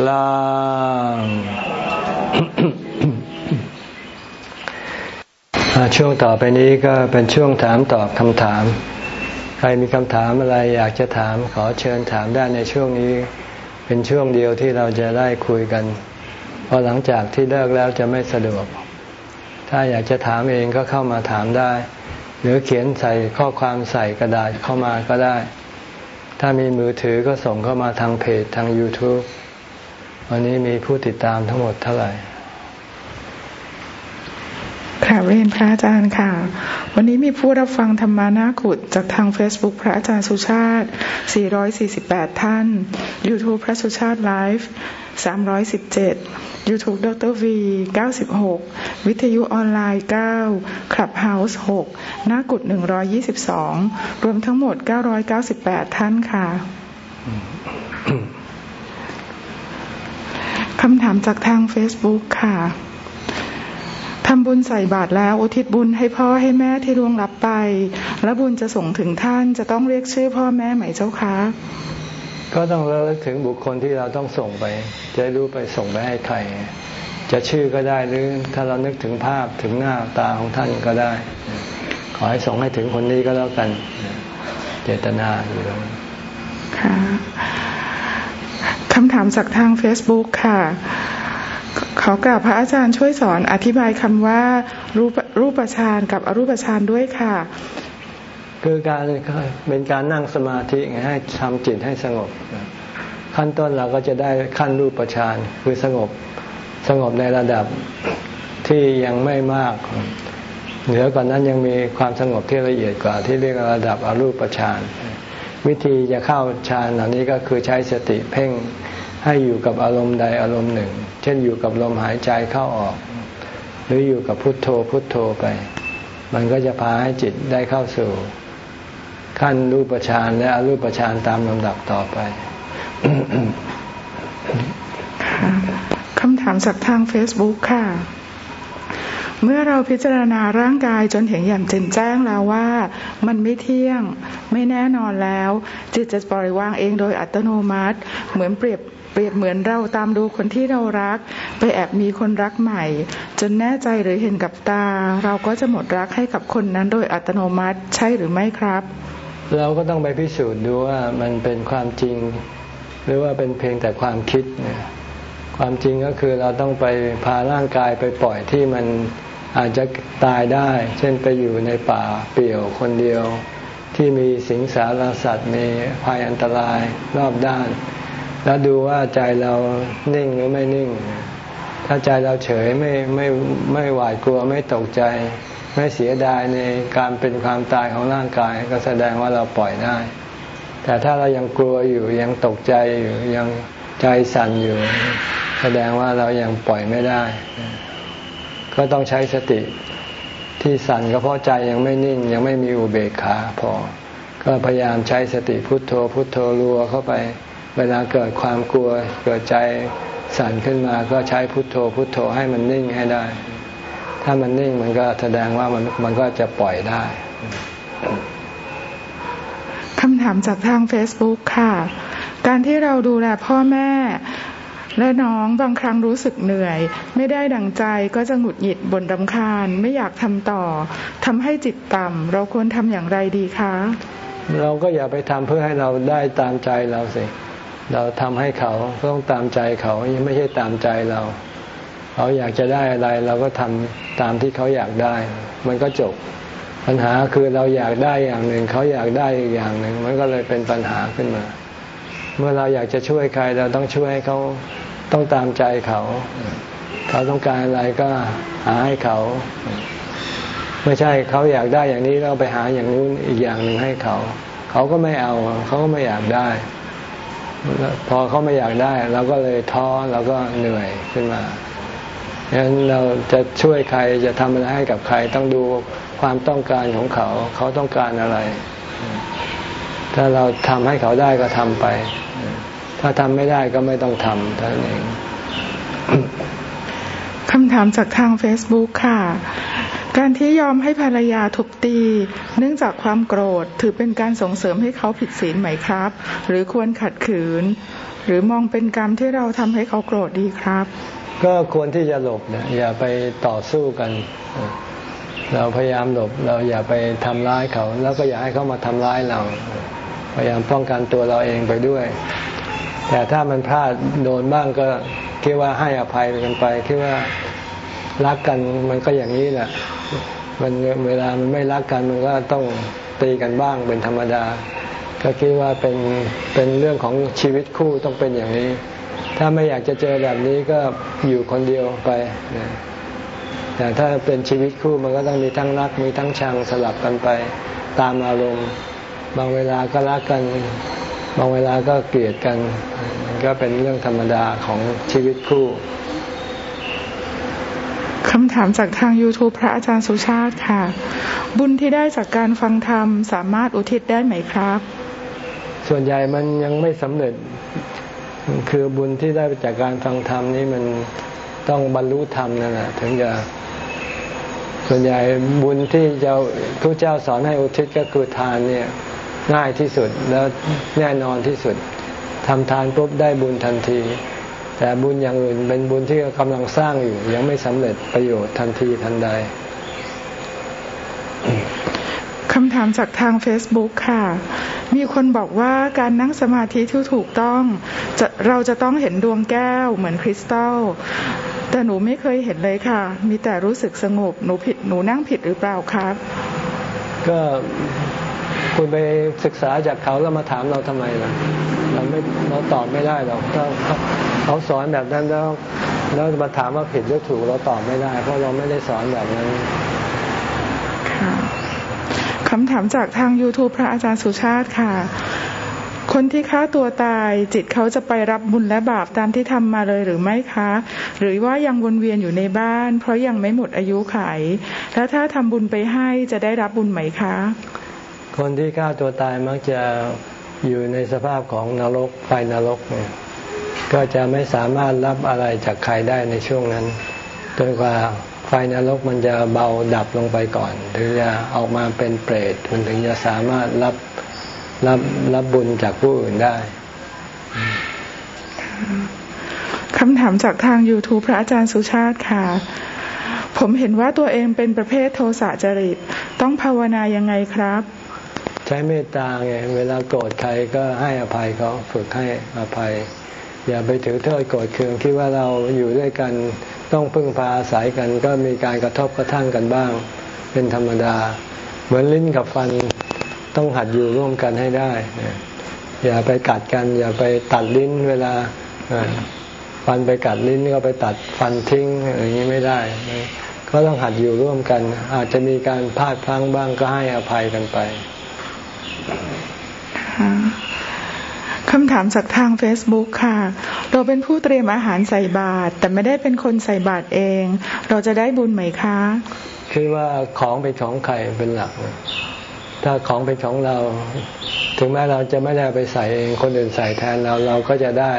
ลังช่วงต่อไปนี้ก็เป็นช่วงถามตอบคำถาม ใครมีคำถามอะไรอยากจะถามขอเชิญถามได้ในช่วงนี้ เป็นช่วงเดียวที่เราจะได้คุยกันพอหลังจากที่เลิกแล้วจะไม่สะดวก ถ้าอยากจะถามเองก็เข้ามาถามได้ หรือเขียนใส่ข้อความใส่กระดาษเข้ามาก็ได้ ถ้ามีมือถือก็ส่งเข้ามาทางเพจทาง YouTube วันนี้มีผู้ติดตามทั้งหมดเท่าไหร่ ค่ะเรียนพระอาจารย์ค่ะ วันนี้มีผู้รับฟังธรรมานาขุดจากทาง Facebook พระอาจารย์สุชาติ 448 ท่าน YouTube พระสุชาติไลฟ์317 YouTube ดร V 96 วิทยุออนไลน์ 9 Clubhouse 6นากุด 122 รวมทั้งหมด 998 ท่านค่ะคำถามจากทาง Facebook ค่ะ ทำบุญใส่บาตรแล้วอุทิศบุญให้พ่อให้แม่ที่ล่วงลับไป แล้วบุญจะส่งถึงท่านจะต้องเรียกชื่อพ่อแม่ไหมเจ้าคะก็ต้องเลิกถึงบุคคลที่เราต้องส่งไป จะรู้ไปส่งไปให้ใคร จะชื่อก็ได้หรือถ้าเรานึกถึงภาพถึงหน้าตาของท่านก็ได้ ขอให้ส่งให้ถึงคนนี้ก็แล้วกัน เจตนาอยู่แล้วค่ะคำถามจากทาง Facebook ค่ะ ขอกราบพระอาจารย์ช่วยสอนอธิบายคำว่ารูปรูปฌานกับอรูปฌานด้วยค่ะ คือการเป็นการนั่งสมาธิให้ทำจิตให้สงบ ขั้นต้นเราก็จะได้ขั้นรูปฌานคือสงบสงบในระดับที่ยังไม่มาก เหนือกว่านั้นยังมีความสงบที่ละเอียดกว่า ที่เรียกระดับอรูปฌานวิธีจะเข้าฌานเหล่านี้ก็คือใช้สติเพ่ง ให้อยู่กับอารมณ์ใดอารมณ์หนึ่ง เช่นอยู่กับลมหายใจเข้าออก หรืออยู่กับพุทโธพุทโธไป มันก็จะพาให้จิตได้เข้าสู่ ขั้นรูปฌานและอรูปฌานตามลำดับต่อไปคำถามจากทาง Facebook ค่ะ เมื่อเราพิจารณาร่างกายจนเห็นอย่างแจ่มแจ้งแล้วว่า มันไม่เที่ยง ไม่แน่นอนแล้ว จิตจะปล่อยวางเองโดยอัตโนมัติ เหมือนเปรียบ เปรียบเหมือนเราตามดูคนที่เรารัก ไปแอบมีคนรักใหม่ จนแน่ใจหรือเห็นกับตา เราก็จะหมดรักให้กับคนนั้นโดยอัตโนมัติใช่หรือไม่ครับ เราก็ต้องไปพิสูจน์ดูว่ามันเป็นความจริง หรือว่าเป็นเพียงแต่ความคิดเนี่ยความจริงก็คือเราต้องไปพาร่างกายไปปล่อยที่มันอาจจะตายได้ เช่นไปอยู่ในป่าเปี่ยวคนเดียว ที่มีสิงสารสัตว์มีภัยอันตรายรอบด้าน แล้วดูว่าใจเรานิ่งหรือไม่นิ่ง ถ้าใจเราเฉยไม่ไม่ไม่หวาดกลัวไม่ตกใจ ไม่เสียดายในการเป็นความตายของร่างกาย ก็แสดงว่าเราปล่อยได้ แต่ถ้าเรายังกลัวอยู่ยังตกใจอยู่ยังใจสั่นอยู่ แสดงว่าเรายังปล่อยไม่ได้ ก็ต้องใช้สติที่สั่นก็เพราะใจยังไม่นิ่ง ยังไม่มีอุเบกขาพอ ก็พยายามใช้สติพุทโธพุทโธรัวเข้าไป เวลาเกิดความกลัวเกิดใจสั่นขึ้นมาก็ใช้พุทโธพุทโธให้มันนิ่งให้ได้ ถ้ามันนิ่งมันก็แสดงว่ามันมันก็จะปล่อยได้คำถามจากทาง Facebook ค่ะ การที่เราดูแลพ่อแม่และน้องบางครั้งรู้สึกเหนื่อย ไม่ได้ดังใจก็จะหงุดหงิดบนรำคาญ ไม่อยากทำต่อทำให้จิตต่ำเราควรทำอย่างไรดีคะ เราก็อย่าไปทำเพื่อให้เราได้ตามใจเราสิ เราทำให้เขาต้องตามใจเขายังไม่ใช่ตามใจเรา เขาอยากจะได้อะไรเราก็ทำตามที่เขาอยากได้ มันก็จบ ปัญหาคือเราอยากได้อย่างหนึ่ง เขาอยากได้อีกอย่างหนึ่ง มันก็เลยเป็นปัญหาขึ้นมา เมื่อเราอยากจะช่วยใครเราต้องช่วยให้เขาต้องตามใจเขา เขาต้องการอะไรก็หาให้เขา ไม่ใช่เขาอยากได้อย่างนี้เราไปหาอย่างนู้นอีกอย่างหนึ่งให้เขา เขาก็ไม่เอา เขาก็ไม่อยากได้ พอเขาไม่อยากได้เราก็เลยท้อเราก็เหนื่อยขึ้นมาดังนั้นเราจะช่วยใครจะทำอะไรให้กับใครต้องดูความต้องการของเขา เขาต้องการอะไร ถ้าเราทำให้เขาได้ก็ทำไป ถ้าทำไม่ได้ก็ไม่ต้องทำเท่านั้นเองคำถามจากทาง Facebook ค่ะ การที่ยอมให้ภรรยาทุบตี เนื่องจากความโกรธถือเป็นการส่งเสริมให้เขาผิดศีลไหมครับ หรือควรขัดขืน หรือมองเป็นกรรมที่เราทำให้เขาโกรธดีครับ ก็ควรที่จะหลบนี่ยอย่าไปต่อสู้กัน เราพยายามหลบเราอย่าไปทำร้ายเขา แล้วก็อย่าให้เขามาทำร้ายเรา พยายามป้องกันตัวเราเองไปด้วย แต่ถ้ามันพลาดโดนบ้างก็คิดว่าให้อภัยกันไปคิดว่า รักกันมันก็อย่างนี้แหละมันเวลามันไม่รักกันมันก็ต้องตีกันบ้างเป็นธรรมดา ก็คิดว่าเป็นเป็นเรื่องของชีวิตคู่ต้องเป็นอย่างนี้ ถ้าไม่อยากจะเจอแบบนี้ก็อยู่คนเดียวไปแต่ถ้าเป็นชีวิตคู่มันก็ต้องมีทั้งรักมีทั้งชังสลับกันไปตามอารมณ์ บางเวลาก็รักกัน บางเวลาก็เกลียดกัน มันก็เป็นเรื่องธรรมดาของชีวิตคู่ คำถามจากทาง YouTube พระอาจารย์สุชาติค่ะ บุญที่ได้จากการฟังธรรม สามารถอุทิศได้ไหมครับ ส่วนใหญ่มันยังไม่สำเร็จ คือบุญที่ได้จากการฟังธรรมนี่มันต้องบรรลุธรรมนั่นแหละถึงจะส่วนใหญ่บุญที่เจ้าพระเจ้าสอนให้อุทิศก็คือทานเนี่ยง่ายที่สุดแล้วแน่นอนที่สุดทำทานปุ๊บได้บุญทันที แต่บุญอย่างอื่นเป็นบุญที่กำลังสร้างอยู่ยังไม่สำเร็จประโยชน์ทันทีทันใดคำถามจากทาง Facebook ค่ะ มีคนบอกว่าการนั่งสมาธิที่ถูกต้องจะเราจะต้องเห็นดวงแก้วเหมือนคริสตัล แต่หนูไม่เคยเห็นเลยค่ะ มีแต่รู้สึกสงบ หนูผิดหนูนั่งผิดหรือเปล่าครับ ก็คุณไปศึกษาจากเขาแล้วมาถามเราทำไมล่ะเรา ไม่เราตอบไม่ได้หรอกถ้าเขาสอนแบบนั้นแล้วแล้วมาถามว่าผิดหรือถูกเราตอบไม่ได้ เพราะเราไม่ได้สอนแบบนั้นคำถามจากทาง YouTube พระอาจารย์สุชาติค่ะ คนที่ฆ่าตัวตาย จิตเขาจะไปรับบุญและบาปตามที่ทำมาเลยหรือไม่คะ หรือว่ายังวนเวียนอยู่ในบ้าน เพราะยังไม่หมดอายุขัยแล้วถ้าทำบุญไปให้จะได้รับบุญไหมคะ คนที่ฆ่าตัวตายมักจะ อยู่ในสภาพของนรกไฟนรกเนี่ยก็จะไม่สามารถรับอะไรจากใครได้ในช่วงนั้นจนกว่าไฟนรกมันจะเบาดับลงไปก่อน ถึงจะออกมาเป็นเปรตมันถึงจะสามารถรับรับรับบุญจากผู้อื่นได้คำถามจากทาง YouTube พระอาจารย์สุชาติค่ะ ผมเห็นว่าตัวเองเป็นประเภทโทสะจริต ต้องภาวนายังไงครับ ใช้เมตตาไงเวลาโกรธใครก็ให้อภัยเขาฝึกให้อภัย อย่าไปถือโทษโกรธเคืองคิดว่าเราอยู่ด้วยกันต้องพึ่งพาอาศัยกันก็มีการกระทบกระทั่งกันบ้าง เป็นธรรมดา เหมือนลิ้นกับฟันต้องหัดอยู่ร่วมกันให้ได้ อย่าไปกัดกัน อย่าไปตัดลิ้นเวลาฟันไปกัดลิ้นก็ไปตัดฟันทิ้งอย่างนี้ไม่ได้ ก็ต้องหัดอยู่ร่วมกัน อาจจะมีการพลาดพลั้งบ้างก็ให้อภัยกันไป คำถามจากทาง Facebook ค่ะ เราเป็นผู้เตรียมอาหารใส่บาตรแต่ไม่ได้เป็นคนใส่บาตรเอง เราจะได้บุญไหมคะคือว่าของเป็นของใครเป็นหลัก ถ้าของเป็นของเรา ถึงแม้เราจะไม่ได้ไปใส่เอง คนอื่นใส่แทนเราเราก็จะได้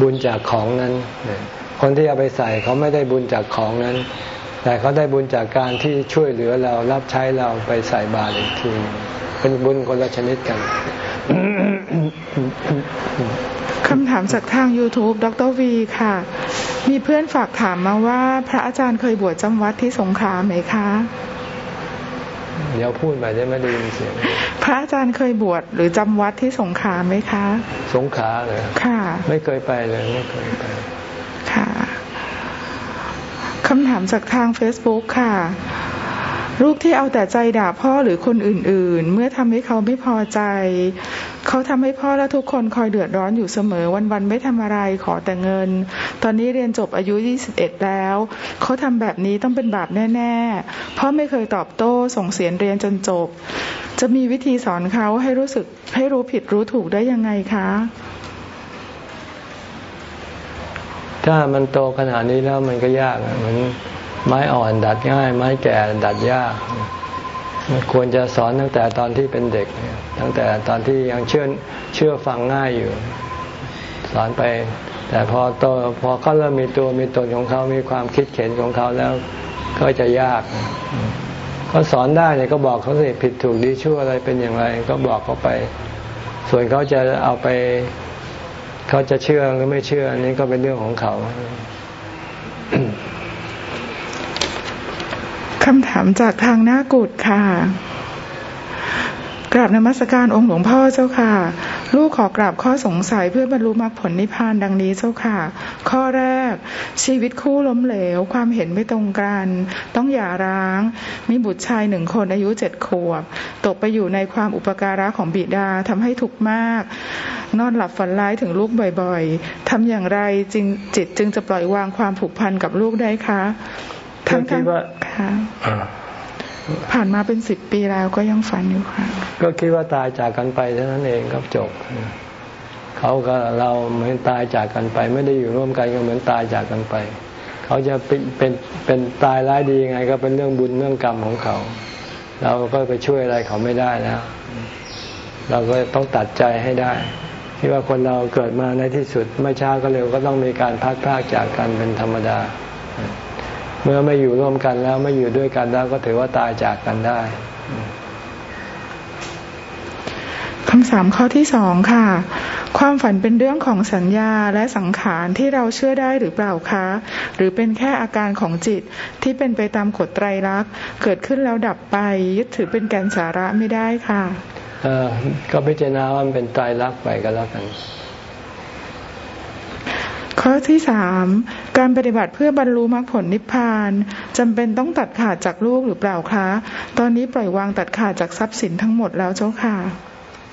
บุญจากของนั้น คนที่เอาไปใส่เขาไม่ได้บุญจากของนั้น แต่เขาได้บุญจากการที่ช่วยเหลือเรารับใช้เราไปใส่บาตรอีกที เป็นบุญคนละชนิดกันคำถามจากทาง YouTube ดรวีค่ะ มีเพื่อนฝากถามมาว่า พระอาจารย์เคยบวชจำวัดที่สงขลาไหมคะ เดี๋ยวพูดไปได้ไม่ได้ยินเสียง พระอาจารย์เคยบวชหรือจำวัดที่สงขลาไหมคะ สงขลาเลยค่ะ ไม่เคยไปเลยไม่เคยไปค่ะคำถามจากทาง Facebook ค่ะ ลูกที่เอาแต่ใจด่าพ่อหรือคนอื่นๆ เมื่อทำให้เขาไม่พอใจ เขาทำให้พ่อและทุกคนคอยเดือดร้อนอยู่เสมอวันๆไม่ทำอะไรขอแต่เงิน ตอนนี้เรียนจบอายุ 21 แล้ว เขาทำแบบนี้ต้องเป็นบาปแน่ๆพ่อไม่เคยตอบโต้ส่งเสียนเรียนจนจบ จะมีวิธีสอนเขาให้รู้สึกให้รู้ผิดรู้ถูกได้ยังไงคะ ถ้ามันโตขนาดนี้แล้วมันก็ยากเหมือนไม้อ่อนดัดง่าย ไม้แก่ดัดยากมันควรจะสอนตั้งแต่ตอนที่เป็นเด็ก ตั้งแต่ตอนที่ยังเชื่อเชื่อฟังง่ายอยู่ สอนไป แต่พอโตพอเขาเริ่มมีตัวมีตนของเขามีความคิดเข็นของเขาแล้วก็จะยากเขาสอนได้เนี่ยก็บอกเขาสิผิดถูกดีชั่วอะไรเป็นอย่างไร ก็บอกเขาไป ส่วนเขาจะเอาไป เขาจะเชื่อหรือไม่เชื่อนี่ก็เป็นเรื่องของเขาคำถามจากทางหน้ากุดค่ะกราบนมัสการองค์หลวงพ่อเจ้าค่ะ ลูกขอกราบข้อสงสัยเพื่อบรรลุมรรคผลนิพพานดังนี้เจ้าค่ะ ข้อแรก ชีวิตคู่ล้มเหลว ความเห็นไม่ตรงกัน ต้องหย่าร้าง มีบุตรชายหนึ่งคนอายุเจ็ดขวบ ตกไปอยู่ในความอุปการะของบิดาทำให้ทุกข์มาก นอนหลับฝันร้ายถึงลูกบ่อยๆทำอย่างไรจิงจิตจึงจะปล่อยวางความผูกพันกับลูกได้คะทั้งทั้งค่ะ ผ่านมาเป็นสิบปีแล้วก็ยังฝันอยู่ค่ะ ก็คิดว่าตายจากกันไปเท่านั้นเองก็จบเขาก็เราเหมือนตายจากกันไป ไม่ได้อยู่ร่วมกันก็เหมือนตายจากกันไป เขาจะเป็นเป็นเป็นตายร้ายดียังไง ก็เป็นเรื่องบุญเรื่องกรรมของเขา เราก็ไปช่วยอะไรเขาไม่ได้แล้ว เราก็ต้องตัดใจให้ได้คิดว่าคนเราเกิดมาในที่สุดไม่ช้าก็เร็วก็ต้องมีการพัดพากจากกันเป็นธรรมดา เมื่อไม่อยู่ร่วมกันแล้วไม่อยู่ด้วยกันแล้วก็ถือว่าตายจากกันได้คำถามข้อที่สองค่ะ ความฝันเป็นเรื่องของสัญญาและสังขารที่เราเชื่อได้หรือเปล่าคะ หรือเป็นแค่อาการของจิตที่เป็นไปตามกฎไตรลักษณ์ เกิดขึ้นแล้วดับไป ยึดถือเป็นแกนสาระไม่ได้ค่ะ เออก็พิจารณาว่ามันเป็นไตรลักษณ์ไปก็แล้วกัน ข้อที่สามการปฏิบัติเพื่อบรรลุมรรคผลนิพพานจำเป็นต้องตัดขาดจากลูกหรือเปล่าคะ ตอนนี้ปล่อยวางตัดขาดจากทรัพย์สินทั้งหมดแล้วเจ้าค่ะ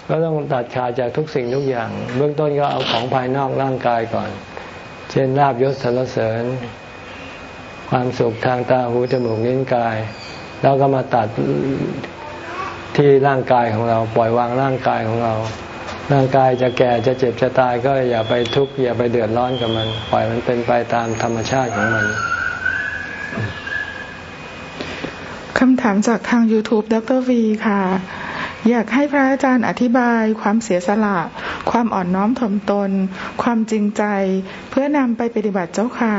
ก็ต้องตัดขาดจากทุกสิ่งทุกอย่าง เบื้องต้นก็เอาของภายนอกร่างกายก่อน เช่นลาบยศสรรเสริญ ความสุขทางตาหูจมูกนิ้นกาย แล้วก็มาตัดที่ร่างกายของเรา ปล่อยวางร่างกายของเรา ร่างกายจะแก่จะเจ็บจะตายก็อย่าไปทุกข์อย่าไปเดือดร้อนกับมัน ปล่อยมันเป็นไปตามธรรมชาติของมันคำถามจากทาง YouTube ดรวีค่ะ อยากให้พระอาจารย์อธิบาย ความเสียสละ ความอ่อนน้อมถ่อมตน ความจริงใจ เพื่อนำไปปฏิบัติเจ้าค่ะ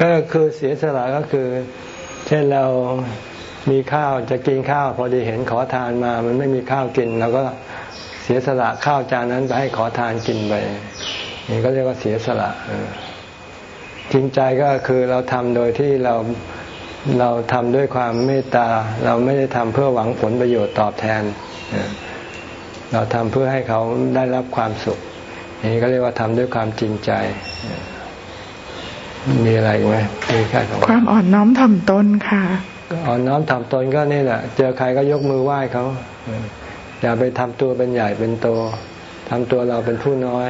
ก็คือเสียสละก็คือ เช่นเรามีข้าวจะกินข้าว พอดีเห็นขอทานมา มันไม่มีข้าวกินเราก็ เสียสละข้าวจานนั้นไปให้ขอทานกินไปนี่ก็เรียกว่าเสียสละจริงใจก็คือเราทำโดยที่เราเราทำด้วยความเมตตา เราไม่ได้ทำเพื่อหวังผลประโยชน์ตอบแทน เราทำเพื่อให้เขาได้รับความสุขนี่ก็เรียกว่าทำด้วยความจริงใจ มีอะไรไหมมีแค่ของความอ่อนน้อมถ่อมตนค่ะ อ่อนน้อมถ่อมตนก็นี่แหละ เจอใครก็ยกมือไหว้เขา อย่าไปทำตัวเป็นใหญ่เป็นโตทำตัวเราเป็นผู้น้อย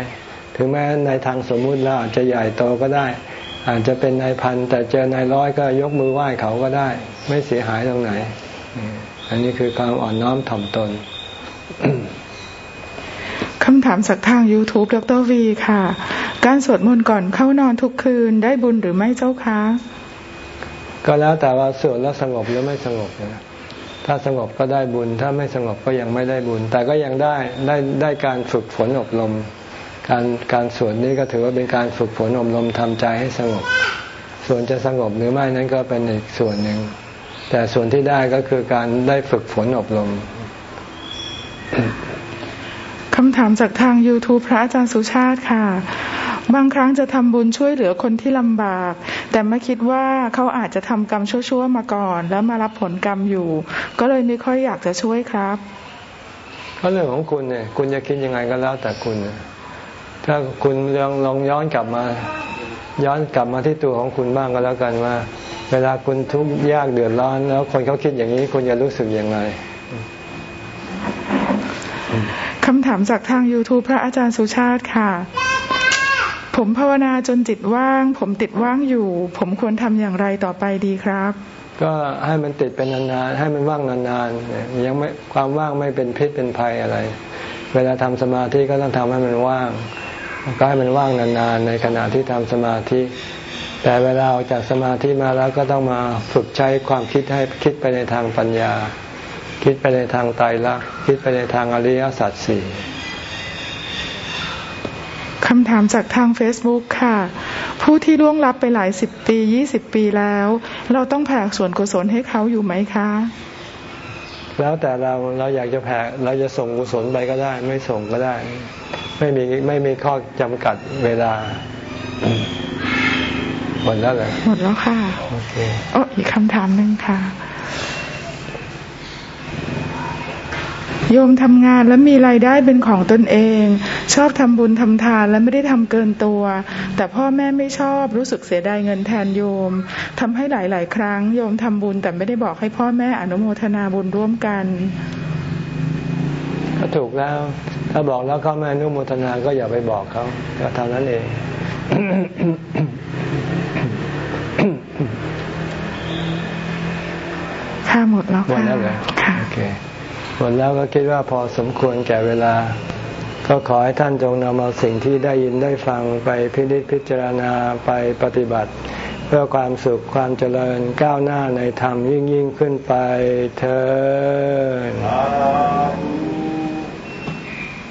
ถึงแม้ในทางสมมุติเราอาจจะใหญ่โตก็ได้ อาจจะเป็นนายพันแต่เจอนายร้อยก็ยกมือไหว้เขาก็ได้ ไม่เสียหายตรงไหน อันนี้คือความอ่อนน้อมถ่อมตนคำถามจากทาง YouTube ดรวีค่ะ การสวดมนต์ก่อนเข้านอนทุกคืนได้บุญหรือไม่เจ้าคะ ก็แล้วแต่ว่าสวดแล้วสงบหรือไม่สงบนะ ถ้าสงบก็ได้บุญ ถ้าไม่สงบก็ยังไม่ได้บุญ แต่ก็ยังได้ได้ได้การฝึกฝนอบรม การการสวดนี้ก็ถือว่าเป็นการฝึกฝนอบรมทำใจให้สงบ ส่วนจะสงบหรือไม่นั้นก็เป็นอีกส่วนหนึ่ง แต่ส่วนที่ได้ก็คือการได้ฝึกฝนอบรมคำถามจากทาง YouTube พระอาจารย์สุชาติค่ะ บางครั้งจะทำบุญช่วยเหลือคนที่ลำบาก แต่ไม่คิดว่าเขาอาจจะทำกรรมชั่วๆมาก่อน แล้วมารับผลกรรมอยู่ ก็เลยไม่ค่อยอยากจะช่วยครับก็เรื่องของคุณเนี่ยคุณจะคิดยังไงก็แล้วแต่คุณถ้าคุณลองลองย้อนกลับมา ย้อนกลับมาที่ตัวของคุณบ้างก็แล้วกันว่า เวลาคุณทุกข์ยากเดือดร้อน แล้วคนเขาคิดอย่างนี้คุณจะรู้สึกยังไงคำถามจากทาง YouTube พระอาจารย์สุชาติค่ะ ผมภาวนาจนจิตว่าง ผมติดว่างอยู่ ผมควรทำอย่างไรต่อไปดีครับ ก็ให้มันติดเป็นนานๆให้มันว่างนานๆยังไม่ความว่างไม่เป็นพิษเป็นภัยอะไร เวลาทำสมาธิก็ต้องทำให้มันว่าง ก็ให้มันว่างนานๆในขณะที่ทำสมาธิ แต่เวลาออกจากสมาธิมาแล้วก็ต้องมาฝึกใช้ความคิดให้คิดไปในทางปัญญา คิดไปในทางไตรลักษณ์คิดไปในทางอริยสัจสี่ คำถามจากทาง Facebook ค่ะ ผู้ที่ล่วงลับไปหลายสิบปียี่สิบปีแล้ว เราต้องแผ่ส่วนกุศลให้เขาอยู่ไหมคะ แล้วแต่เราเราอยากจะแผ่เราจะส่งกุศลไปก็ได้ ไม่ส่งก็ได้ ไม่มีไม่มีข้อจำกัดเวลาหมดแล้วเหรอหมดแล้วค่ะ โอเคอ๋ออีกคำถามหนึ่งค่ะ โยมทำงานแล้วมีรายได้เป็นของตนเอง ชอบทำบุญทำทานและไม่ได้ทำเกินตัว แต่พ่อแม่ไม่ชอบรู้สึกเสียดายเงินแทนโยมทำให้หลาย ๆ ครั้งโยมทำบุญแต่ไม่ได้บอกให้พ่อแม่อนุโมทนาบุญร่วมกันก็ถูกแล้วถ้าบอกแล้วเขาไม่อนุโมทนาก็อย่าไปบอกเขาก็เท่านั้นเองค่ะหมดแล้วหมดแล้วเลยค่ะโอเค หมดแล้วก็คิดว่าพอสมควรแก่เวลา ก็ขอให้ท่านจงนำเอาสิ่งที่ได้ยินได้ฟังไปพิจิตพิจารณาไปปฏิบัติ เพื่อความสุขความเจริญก้าวหน้าในธรรมยิ่งยิ่งขึ้นไปเธอ